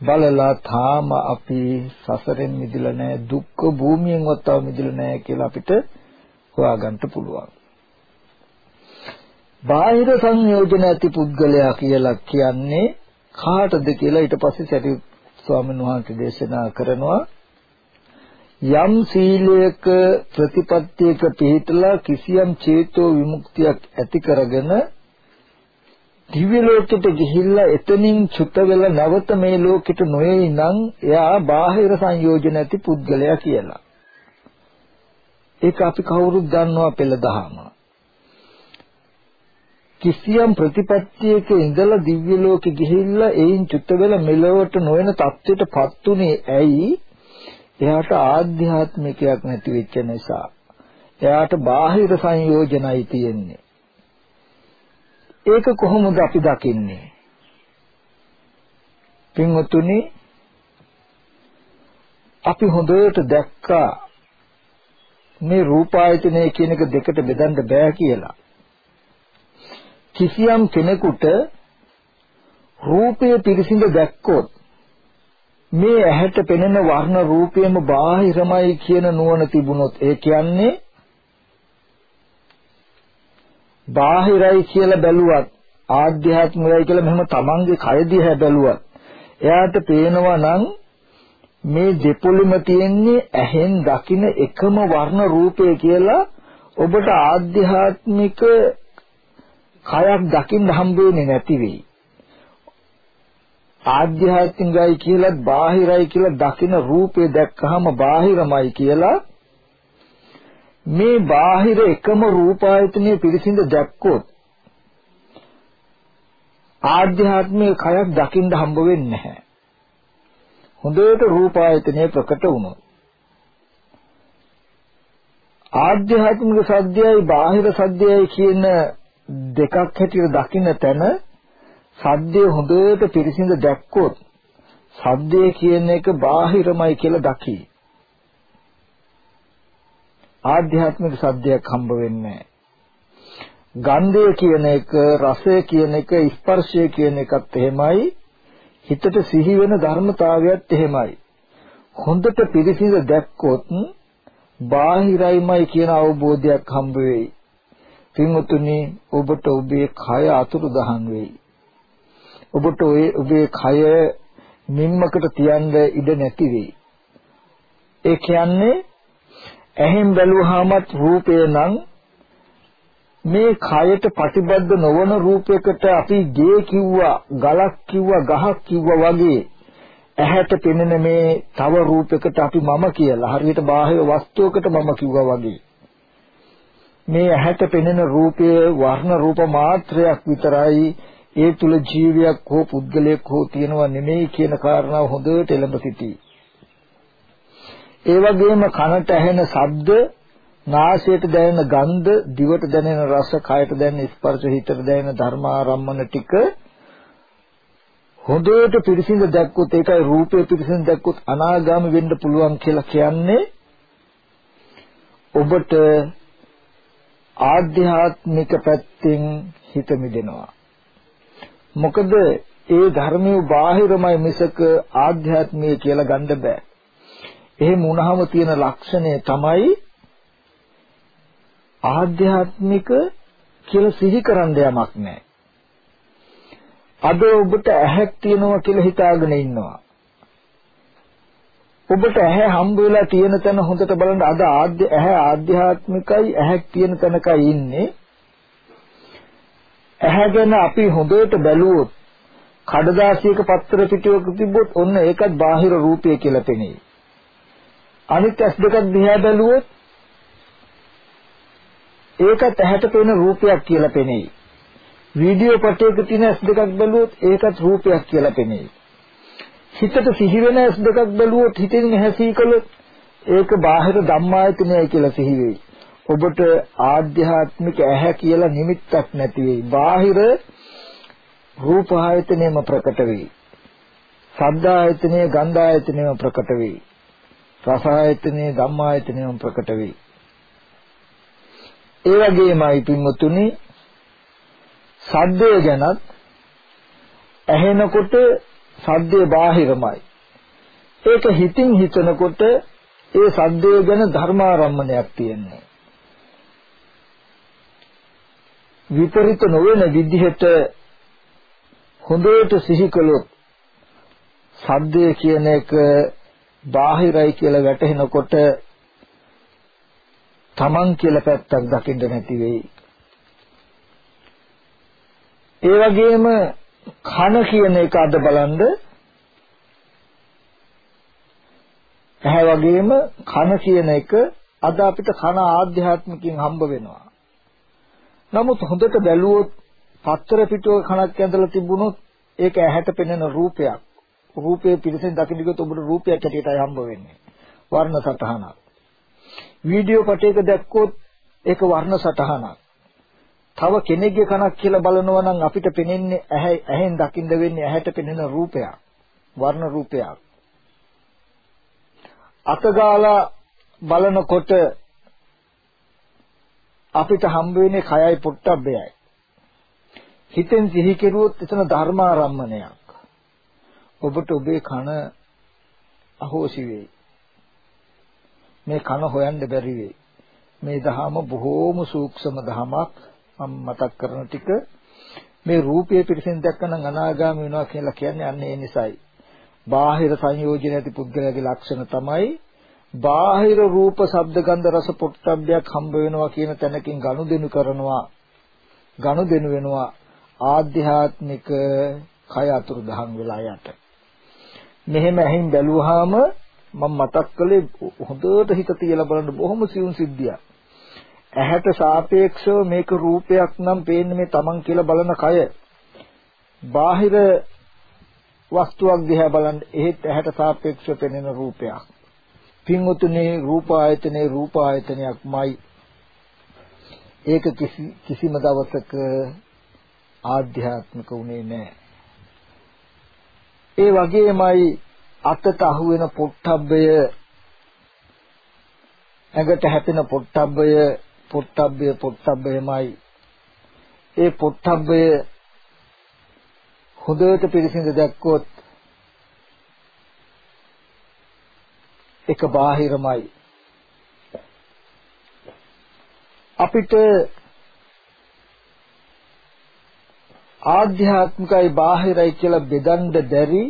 බලලා තාම අපි සසරෙන් මිදෙලා නැහැ දුක්ඛ භූමියෙන්වත් තව මිදෙලා නැහැ කියලා අපිට හොයාගන්න පුළුවන්. බාහිර සංයෝජන ඇති පුද්ගලයා කියලා කියන්නේ කාටද කියලා ඊට පස්සේ සැටි ස්වාමීන් වහන්සේ දේශනා කරනවා යම් සීලයක ප්‍රතිපත්තියක පිළිතලා කිසියම් චේතෝ විමුක්තියක් ඇති කරගෙන දිව්‍ය ලෝකෙට ගිහිල්ලා එතනින් චුත වෙලා නැවත මේ ලෝකෙට නොයයි නම් එයා බාහිර සංයෝජන ඇති පුද්ගලයා කියලා. ඒක අපි කවුරුත් දන්නවා පෙළ දහම. කිසියම් ප්‍රතිපත්තියක ඉඳලා දිව්‍ය ලෝකෙ ගිහිල්ලා එයින් චුත වෙලා මෙලොවට නොවන தත්ත්වයටපත් උනේ ඇයි? එයාට ආධ්‍යාත්මිකයක් නැති වෙච්ච නිසා. එයාට බාහිර සංයෝජනයි තියෙන්නේ. ඒක කොහොමද අපි දකින්නේ? පින්වතුනි අපි හොඳට දැක්කා මේ රූපායතනය කියන එක දෙකට බෙදන්න බෑ කියලා. කිසියම් කෙනෙකුට රූපය පිරිසිඳ දැක්කොත් මේ ඇහැට පෙනෙන වර්ණ රූපයම බාහිරමයි කියන නුවණ තිබුණොත් ඒ කියන්නේ බාහිරයි කියලා බැලුවත් ආධ්‍යාත්මිකයි කියලා මෙහෙම තමන්ගේ කය දිහා බැලුවත් එයාට පේනවා නම් මේ දෙපොළෙම තියෙන්නේ ඇහෙන් දකින එකම වර්ණ රූපය කියලා ඔබට ආධ්‍යාත්මික කයක් දකින්න හම්බ වෙන්නේ නැති වෙයි. ආධ්‍යාත්මිකයි කියලා බාහිරයි කියලා දකින රූපේ දැක්කහම බාහිරමයි කියලා මේ බාහිර එකම රූපායතනයේ පිරිසිඳ දැක්කොත් ආධ්‍යාත්මික කයක් දකින්න හම්බ වෙන්නේ නැහැ. හොඳට රූපායතනය ප්‍රකට වුණොත් ආධ්‍යාත්මික සත්‍යයයි බාහිර සත්‍යයයි කියන දෙකක් හැටියට දකින්න තැන සද්දේ හොඳට පිරිසිඳ දැක්කොත් සද්දේ කියන එක බාහිරමයි කියලා දකි. ආධ්‍යාත්මික සද්දයක් හම්බ වෙන්නේ ගන්ධය කියන එක රසය කියන එක ස්පර්ශය කියන එකත් එහෙමයි. හිතට සිහි වෙන ධර්මතාවයත් එහෙමයි. හොඳට පිරිසිදු දැක්කොත් බාහිරයිමයි කියන අවබෝධයක් හම්බ වෙයි. පින්වතුනි ඔබට ඔබේ කය අතුරුදහන් වෙයි. ඔබට ඔබේ කය නිම්මකට තියන්න ඉඩ නැති වෙයි. ඒ කියන්නේ ඇහෙන් බැලුවාමත් රූපය නම් මේ කයට ප්‍රතිබද්ධ නොවන රූපයකට අපි ගේ කිව්වා ගලක් කිව්වා ගහක් කිව්වා වගේ ඇහැට පෙනෙන මේ තව රූපයකට අපි මම කියලා හරියට බාහිර වස්තුවකට මම කිව්වා වගේ. මේ ඇහැට පෙනෙන රූපයේ වර්ණ රූප මාත්‍රයක් විතරයි ඒ තුල ජීවියක් හෝ පුද්ගලයෙක් හෝ තියෙනවා නෙමෙයි කියන කාරණාව හොඳට එළඹ සිටී. ඒ වගේම කනට ඇහෙන ශබ්ද, නාසයට දැනෙන ගන්ධ, දිවට දැනෙන රස, කයට දැනෙන ස්පර්ශ, හිතට දැනෙන ධර්මාරම්මන ටික හොඳට පිරිසිඳ දැක්කොත් ඒකයි රූපය පිරිසිඳ දැක්කොත් අනාගාමී වෙන්න පුළුවන් කියලා කියන්නේ ඔබට ආධ්‍යාත්මික පැත්තෙන් හිත මිදෙනවා. මොකද ඒ ධර්මයේ බාහිරමයි මිසක ආධ්‍යාත්මීය කියලා ගන්න බෑ එහෙම වුණාම තියෙන ලක්ෂණය තමයි ආධ්‍යාත්මික කියලා සිහි කරන්න යමක් නැහැ. අද ඔබට ඇහැක් තියෙනවා කියලා හිතාගෙන ඉන්නවා. ඔබට ඇහැ හම්බ වෙලා තියෙන තැන හොඳට බලන්න අද ආද්‍ය ඇහැ ආධ්‍යාත්මිකයි ඇහැක් තියෙන තැනකයි ඉන්නේ. ඇහැ ගැන අපි හොඳට බැලුවොත් කඩදාසියක පත්‍ර පිටුවක තිබ්බොත් ඔන්න ඒකත් බාහිර රූපය කියලා පෙනේ. අනිත් ඇස් දෙකක් දිහා බැලුවොත් ඒකත් ඇහැට පෙනෙන රූපයක් කියලා පෙනෙයි. වීඩියෝ පටයක තියෙන ඇස් දෙකක් බැලුවොත් ඒකත් රූපයක් කියලා පෙනෙයි. හිතට සිහි වෙන ඇස් දෙකක් බැලුවොත් හිතෙන් හැසී කළොත් ඒක බාහිර ධම්මායතනයයි කියලා සිහි වෙයි. ඔබට ආධ්‍යාත්මික ඇහැ කියලා නිමිත්තක් නැති වෙයි. බාහිර රූප ආයතනයම ප්‍රකට වෙයි. ශබ්ද ආයතනය, ගන්ධ ආයතනයම ප්‍රකට වෙයි. රස ආයතනය, ධම්ම ආයතනයම ප්‍රකට වෙයි. ඒ වගේමයි පින්වතුනි සද්දය ගැනත් ඇහෙනකොට සද්දේ බාහිරමයි. ඒක හිතින් හිතනකොට ඒ සද්දය ගැන ධර්මාරම්මණයක් තියෙනවා. විපරිත නොවන විදිහට හොඳට සිහි කළොත් සද්දය කියන එක බාහිරයි කියලා වැටහෙනකොට තමන් කියලා පැත්තක් දකින්න නැති වෙයි. ඒ වගේම කන කියන එක අද බලන්න ඇහැ වගේම කන කියන එක අද අපිට කන ආධ්‍යාත්මිකයෙන් හම්බ වෙනවා. නමුත් හොඳට බැලුවොත් පත්තර පිටුවක කනක් ඇඳලා තිබුණොත් ඒක ඇහැට පෙනෙන රූපයක්. රූපයේ පිළිසෙන් දකින්න ගියොත් ඔබට රූපයක් හැටියටයි හම්බ වෙන්නේ. වර්ණ සටහනක්. වීඩියෝ පටයක දැක්කොත් ඒක වර්ණ සටහනක්. තව කෙනෙක්ගේ කනක් කියලා බලනවා නම් අපිට පෙනෙන්නේ ඇහැ ඇහෙන් දකින්න වෙන්නේ ඇහැට පෙනෙන රූපයක්. වර්ණ රූපයක්. අතගාලා බලනකොට අපිට හම්බ වෙන්නේ කයයි පුට්ටබ්බයයි. හිතෙන් සිහි කෙරුවොත් එතන ධර්මාරම්මණයක්. ඔබට ඔබේ කන අහෝසි වෙයි. මේ කන හොයන්න බැරි වෙයි. මේ දහම බොහෝම සූක්ෂම දහමක් මම මතක් කරන ටික මේ රූපයේ පිටින් දැක්කනම් අනාගාමී වෙනවා කියලා කියන්නේ අන්න ඒ නිසයි. බාහිර සංයෝජන ඇති පුද්ගලයාගේ ලක්ෂණ තමයි බාහිර රූප ශබ්ද ගන්ධ රස පොට්ටබ්බයක් හම්බ වෙනවා කියන තැනකින් ගනුදෙනු කරනවා. ගනුදෙනු වෙනවා ආධ්‍යාත්මික කය අතුරුදහන් වෙලා යට. මෙහෙම ඇහින් බැලුවාම මම මතක් කළේ හොඳට හිත තියලා බලන්න බොහොම සියුම් සිද්ධියක්. ඇහැට සාපේක්ෂව මේක රූපයක් නම් පේන්නේ මේ Taman කියලා බලන කය. බාහිර වස්තුවක් දිහා බලන්න එහෙත් ඇහැට සාපේක්ෂව පෙනෙන රූපයක්. පින්වතුනේ රූප ආයතනේ රූප ආයතනයක්මයි ඒක කිසි කිසිම දවසක ආධ්‍යාත්මික උනේ නැහැ ඒ වගේමයි අතට අහුවෙන පොට්ටබ්බය ඇඟට හැපෙන පොට්ටබ්බය පොට්ටබ්බය පොට්ටබ්බයමයි. ඒ පොට්ටබ්බය හොඳට පිරිසිඳ දැක්කොත් එක බාහිරමයි අපිට ආධ්‍යාත්මිකයි බාහිරයි කියලා බෙදන්න බැරි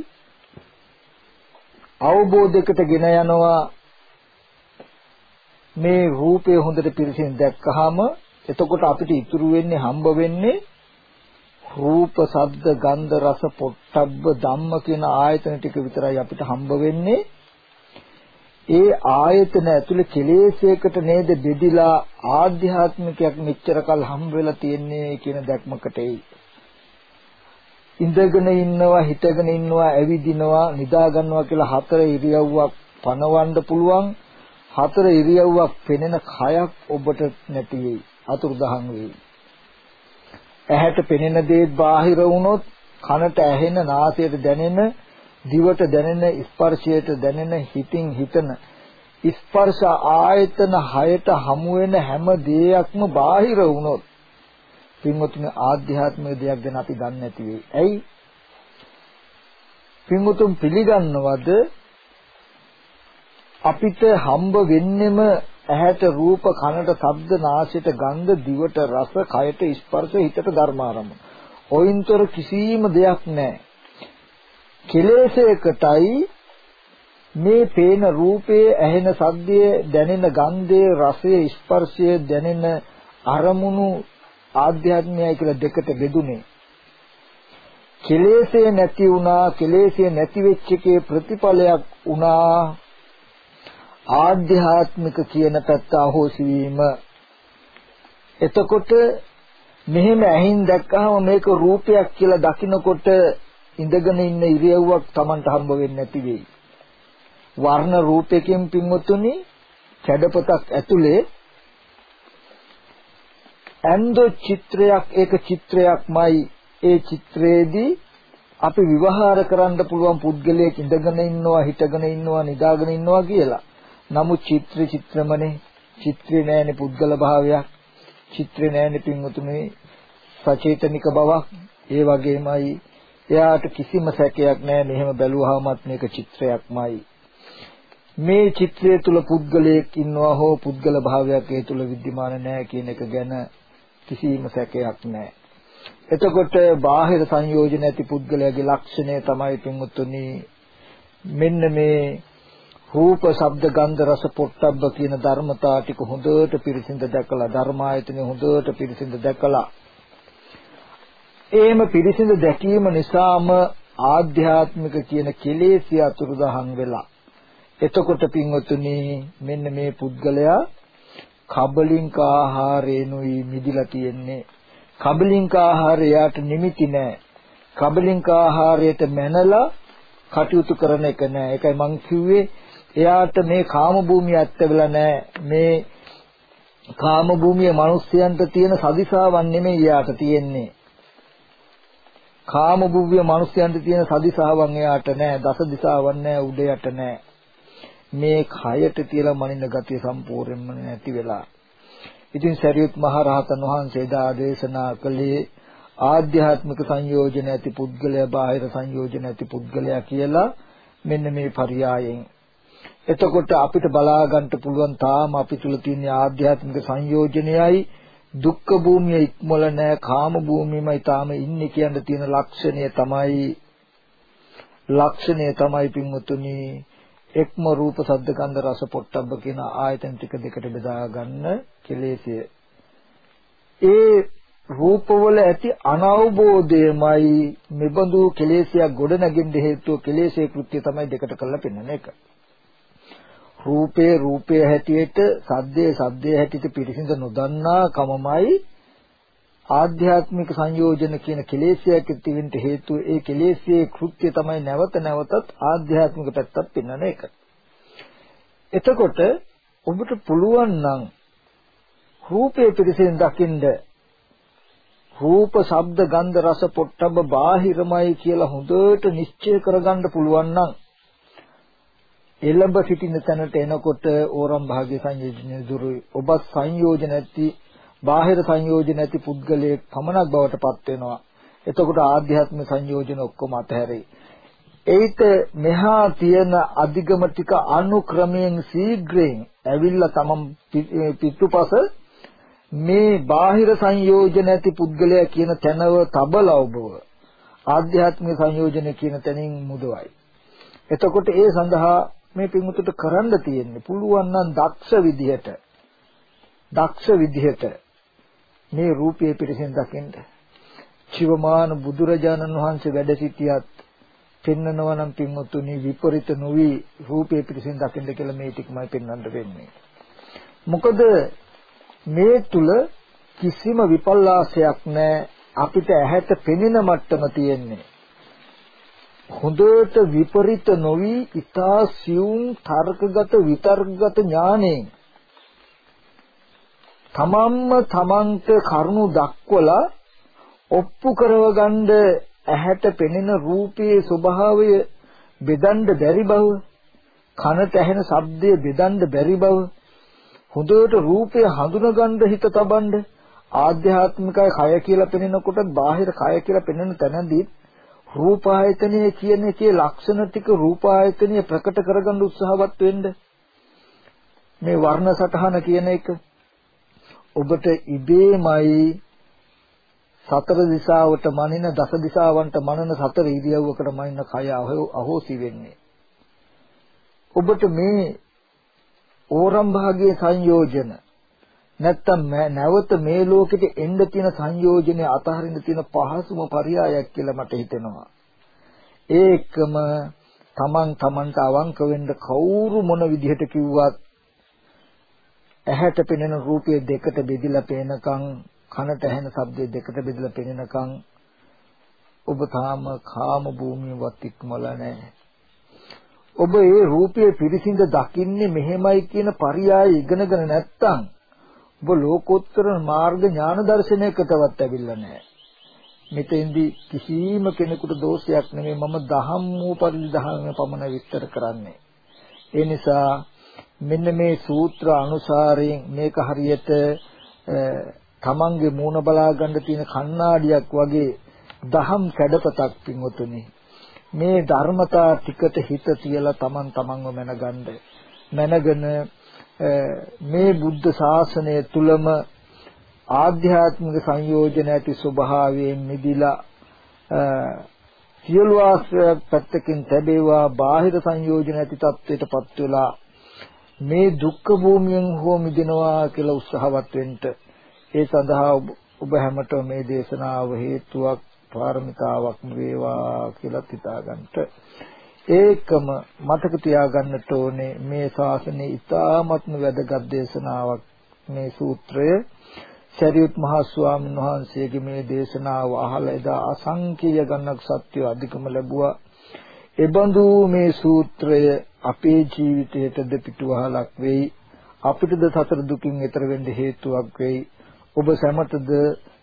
අවබෝධයකට ගෙන යනවා මේ රූපය හොඳට පිරිසින් දැක්කහම එතකොට අපිට ඉතුරු වෙන්නේ හම්බ වෙන්නේ රූප, ශබ්ද, ගන්ධ, රස, පොට්ටබ්බ, ධම්ම කියන ආයතන ටික විතරයි අපිට හම්බ වෙන්නේ. ඒ ආයතන ඇතුලේ කෙලෙසයකට නේද බෙදිලා ආධ්‍යාත්මිකයක් මෙච්චර කල් හම්බ වෙලා තියෙන්නේ කියන දැක්මකට එයි. ඉඳගෙන ඉන්නවා හිටගෙන ඉන්නවා ඇවිදිනවා නිදා ගන්නවා කියලා හතර ඉරියව්වක් පනවන්න පුළුවන්. හතර ඉරියව්වක් පෙනෙන කයක් ඔබට නැති වෙයි. අතුරුදහන් වෙයි. ඇහැට පෙනෙන දේ බාහිර වුණොත් කනට ඇහෙන නාසයට දැනෙන දිවට දැනෙන ස්පර්ශයට දැනෙන හිතින් හිතන ස්පර්ශ ආයතන හයට හමු වෙන හැම දෙයක්ම බාහිර වුණොත් පින්වතුනි ආධ්‍යාත්මික දෙයක් ගැන අපි දන්නේ නැති වෙයි. ඇයි? පින්වතුන් පිළිගන්නවද අපිට හම්බ වෙන්නෙම ඇහැට රූප කනට ශබ්ද නාසයට ගන්ධ දිවට රස කයට ස්පර්ශ හිතට ධර්මාරම්භ. ඔයින්තර කිසිම දෙයක් නැහැ. කෙලෙසයකටයි මේ පේන රූපයේ ඇහෙන සද්දයේ දැනෙන ගන්ධයේ රසයේ ස්පර්ශයේ දැනෙන අරමුණු ආධ්‍යාත්මයයි කියලා දෙකට බෙදුනේ. කෙලෙසේ නැති වුණා, කෙලෙසේ නැති වෙච්ච එකේ ප්‍රතිඵලයක් වුණා. ආධ්‍යාත්මික කියන පැත්ත අහෝසි වීම. එතකොට මෙහෙම ඇහින් දැක්කහම මේක රූපයක් කියලා දකිනකොට ඉඳගෙන ඉන්න ඉරියව්වක් Tamanට හම්බ වෙන්නේ නැති වෙයි. වර්ණ රූපයෙන් පින්වතුනි කැඩපතක් ඇතුලේ ඇන්දෝ චිත්‍රයක් ඒක චිත්‍රයක්මයි ඒ චිත්‍රයේදී අපි විවහාර කරන්න පුළුවන් පුද්ගලයෙක් ඉඳගෙන ඉන්නවා හිටගෙන ඉන්නවා නිදාගෙන ඉන්නවා කියලා. නමුත් චිත්‍ර චිත්‍රමනේ චිත්‍රේ නෑනේ පුද්ගල භාවයක්. චිත්‍රේ නෑනේ පින්වතුනේ සචේතනික බවක්. ඒ වගේමයි එයාට කිසිම සැකයක් නෑ මෙහෙම බැලුවාමත් මේක චිත්‍රයක්මයි. මේ චිත්‍රය තුල පුද්ගලයෙක් ඉන්නවා හෝ පුද්ගල භාවයක් ඒ තුල विद्यमान නෑ කියන එක ගැන කිසිම සැකයක් නෑ. එතකොට බාහිර සංයෝජන ඇති පුද්ගලයාගේ ලක්ෂණය තමයි පින්වත්නි මෙන්න මේ රූප, ශබ්ද, ගන්ධ, රස, පොට්ටබ්බ කියන ධර්මතා ටික හොඳට පිරිසිඳ දැකලා ධර්මායතනෙ හොඳට පිරිසිඳ දැකලා එහෙම පිරිසිඳ දැකීම නිසාම ආධ්‍යාත්මික කියන කෙලෙසිය අතුරුදහන් වෙලා. එතකොට පින්වතුනි මෙන්න මේ පුද්ගලයා කබලින්ක ආහාරේනුයි මිදිලා තියෙන්නේ. කබලින්ක ආහාරයට නිමිති නැහැ කබලින්ක ආහාරයට මැනලා කටයුතු කරන එක නෑ. ඒකයි මං කිව්වේ එයාට මේ කාම භූමිය ඇත්ත වෙලා නෑ. මේ කාම භූමිය මිනිස්යන්ට තියෙන සදිසාවක් නෙමෙයි එයාට තියෙන්නේ. කාම භූමිය මිනිස්යන්ට තියෙන සදිසාවක් එයාට නෑ දස දිසාවක් නෑ උඩ යට නෑ. මේ කයට තියලා මනින්න ගතිය සම්පූර්ණයෙන්ම නැති වෙලා. ඉතින් සරියුත් මහ රහතන් වහන්සේ දා දේශනා කළේ ආධ්‍යාත්මික සංයෝජන ඇති පුද්ගලයා බාහිර සංයෝජන ඇති පුද්ගලයා කියලා මෙන්න මේ පරයයන්. එතකොට අපිට බලා ගන්න පුළුවන් තාම අපි තුල තියෙන ආධ්‍යාත්මික සංයෝජනයයි දුක්ඛ භූමිය ඉක්මොල නැහැ කාම භූමියමයි තාම ඉන්නේ කියන තියෙන ලක්ෂණය තමයි ලක්ෂණය තමයි පින්වතුනි එක්ම රූප සද්ද ගන්ධ රස පොට්ටබ්බ කියන ආයතන ටික දෙකට බෙදා ගන්න කෙලෙසිය ඒ රූපවල ඇති අනවබෝධයමයි මෙබඳු කෙලෙසියක් ගොඩනගින්න හේතුව කෙලෙසේ කෘත්‍ය තමයි දෙකට කරලා පෙන්වන එක. රූපේ රූපේ හැටියට සද්දේ සද්දේ හැටියට පිරිසිඳ නොදන්නා කමමයි ආධ්‍යාත්මික සංයෝජන කියන කෙලෙස්යක් තිබෙන්න හේතුව ඒ කෙලෙස්යේ කෘත්‍ය තමයි නැවත නැවතත් ආධ්‍යාත්මික පැත්තත් පෙන්වන එක. එතකොට ඔබට පුළුවන් නම් රූපේ පිරිසිඳ දකින්න රූප, ශබ්ද, ගන්ධ, රස, පොට්ටබ්බ බාහිරමයි කියලා හොඳට නිශ්චය කරගන්න පුළුවන් නම් එළඹ සිටින තැනට එනකොට ඕරම් භාග්‍ය සංයෝජන දුරුයි. ඔබ සංයෝජන ඇති බාහිර සංයෝජන ඇති පුද්ගලයෙක් පමණක් බවට පත් වෙනවා. එතකොට ආධ්‍යාත්මික සංයෝජන ඔක්කොම අතහැරෙයි. ඒක මෙහා තියෙන අධිගම ටික අනුක්‍රමයෙන් ශීඝ්‍රයෙන් ඇවිල්ලා තමන් පිටුපස මේ බාහිර සංයෝජන ඇති පුද්ගලයා කියන තැනව තබලා ඔබව ආධ්‍යාත්මික සංයෝජන කියන තැනින් මුදවයි. එතකොට ඒ සඳහා මේ පින්වුතුට කරන්න තියෙන්නේ පුළුවන් නම් දක්ෂ විදිහට දක්ෂ විදිහට මේ රූපයේ පිරිසෙන් දකින්න. චිවමාන බුදුරජාණන් වහන්සේ වැඩ සිටියත් පෙන්නනවා නම් පින්වතුනි විපරිත නොවි රූපයේ පිරිසෙන් දකින්න කියලා මේ ටිකමයි පෙන්වන්න වෙන්නේ. මොකද මේ තුල කිසිම විපල්ලාසයක් නැහැ. අපිට ඇහැට පෙනෙන මට්ටම තියෙන්නේ. හොඳට විපරිත නොවි ඊතා සියුම් තර්කගත විතර්කගත ඥාණයෙන් තමන්ම තමන්ට කරුණු දක්වලා ඔප්පු කරවගන්න ඇහැට පෙනෙන රූපයේ ස්වභාවය බෙදන්න බැරි බව කනට ඇහෙන ශබ්දය බෙදන්න බැරි බව හොඳට රූපය හඳුනගන්න හිත තබන්න ආධ්‍යාත්මිකයි කය කියලා පෙනෙනකොට බාහිර කය කියලා පෙනෙන තැනදී රූප ආයතනය කියන එකේ ලක්ෂණ ටික රූප ආයතනය ප්‍රකට කරගන්න උත්සාහවත් වෙන්න. මේ වර්ණ සටහන කියන එක ඔබට ඉබේමයි සතර දිශාවට මනින දස දිශාවන්ට මනන සතර ඉරියව්වකට මනින කය අහෝසි වෙන්නේ. ඔබට මේ ඕරම් භාගයේ සංයෝජන නැත්තම් නැවත මේ ලෝකෙට එන්න තියෙන සංයෝජනේ අතහරින්න තියෙන පහසුම පරයයක් කියලා මට හිතෙනවා. ඒකම තමන් තමන්ට අවංක වෙන්න කවුරු මොන විදිහට කිව්වත් ඇහැට පෙනෙන රූපයේ දෙකට බෙදිලා පේනකම් කනට ඇහෙන ශබ්දයේ දෙකට බෙදලා පෙනෙනකම් ඔබ තාම කාම භූමියවත් ඉක්මලා නැහැ. ඔබ ඒ රූපයේ පිරිසිඳ දකින්නේ මෙහෙමයි කියන පරයය ඉගෙනගෙන නැත්තම් ඔබ ලෝකෝත්තර මාර්ග ඥාන දර්ශනයකටවත් ඇවිල්ලා නැහැ. මෙතෙන්දී කිසිම කෙනෙකුට දෝෂයක් නෙමෙයි මම දහම් වූ පරිදි දහම පමණ විස්තර කරන්නේ. ඒ නිසා මෙන්න මේ සූත්‍ර අනුසාරයෙන් මේක හරියට තමන්ගේ මූණ බලා ගන්න තියෙන කණ්ණාඩියක් වගේ දහම් කැඩපතක් පින්වතුනි මේ ධර්මතා ටිකට හිත තියලා තමන් තමන්ව මැනගන්න මැනගෙන මේ බුද්ධ ශාසනය තුලම ආධ්‍යාත්මික සංයෝජන ඇති ස්වභාවයෙන් මිදිලා සියලු ආශ්‍රය පැත්තකින් තැබේවා බාහිර සංයෝජන ඇති තත්ත්වයටපත් වෙලා මේ දුක්ඛ භූමියෙන් හෝ මිදෙනවා කියලා උත්සාහවත් වෙන්න. ඒ සඳහා ඔබ හැමතෙම මේ දේශනාව හේතුවක් පාරමිතාවක් වේවා කියලා හිතාගන්නට ඒකම මතක තියාගන්නට ඕනේ මේ ශාසනයේ ඉතාමත්ම වැදගත් දේශනාවක් මේ සූත්‍රය සරියුත් මහ ස්වාමීන් වහන්සේගේ මේ දේශනාව අහලා එදා අසංකීය ගණනක් සත්‍ය අධිකම ලැබුවා. එබඳු මේ සූත්‍රය අපේ ජීවිතයට දෙපිටුවහලක් වෙයි. අපිටද සතර දුකින් එතර වෙන්න හේතුවක් වෙයි. ඔබ සැමටද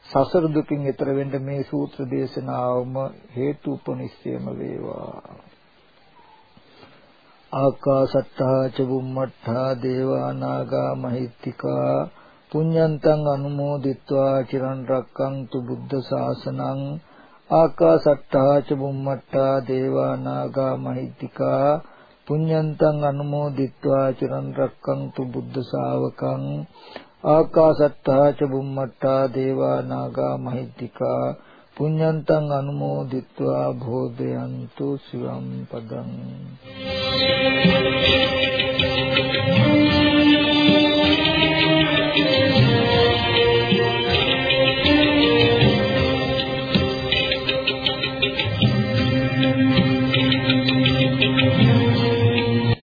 සසර දුකින් එතර වෙන්න මේ සූත්‍ර දේශනාවම හේතු උපනිශ්චයම වේවා. ආකාසට්ටා ච බුම්මට්ටා දේවා නාග මහිත්‍තිකා පුඤ්ඤන්තං අනුමෝදිත්වා චිරන් රැක්කන්තු බුද්ධ ශාසනං ආකාසට්ටා ච බුම්මට්ටා දේවා නාග මහිත්‍තිකා පුඤ්ඤන්තං අනුමෝදිත්වා චිරන් රැක්කන්තු බුද්ධ ශාවකං ආකාසට්ටා ච බුම්මට්ටා දේවා නාග මහිත්‍තිකා පුඤ්ඤන්තං අනුමෝදිත්වා භෝදයන්තු සිවම් පදං.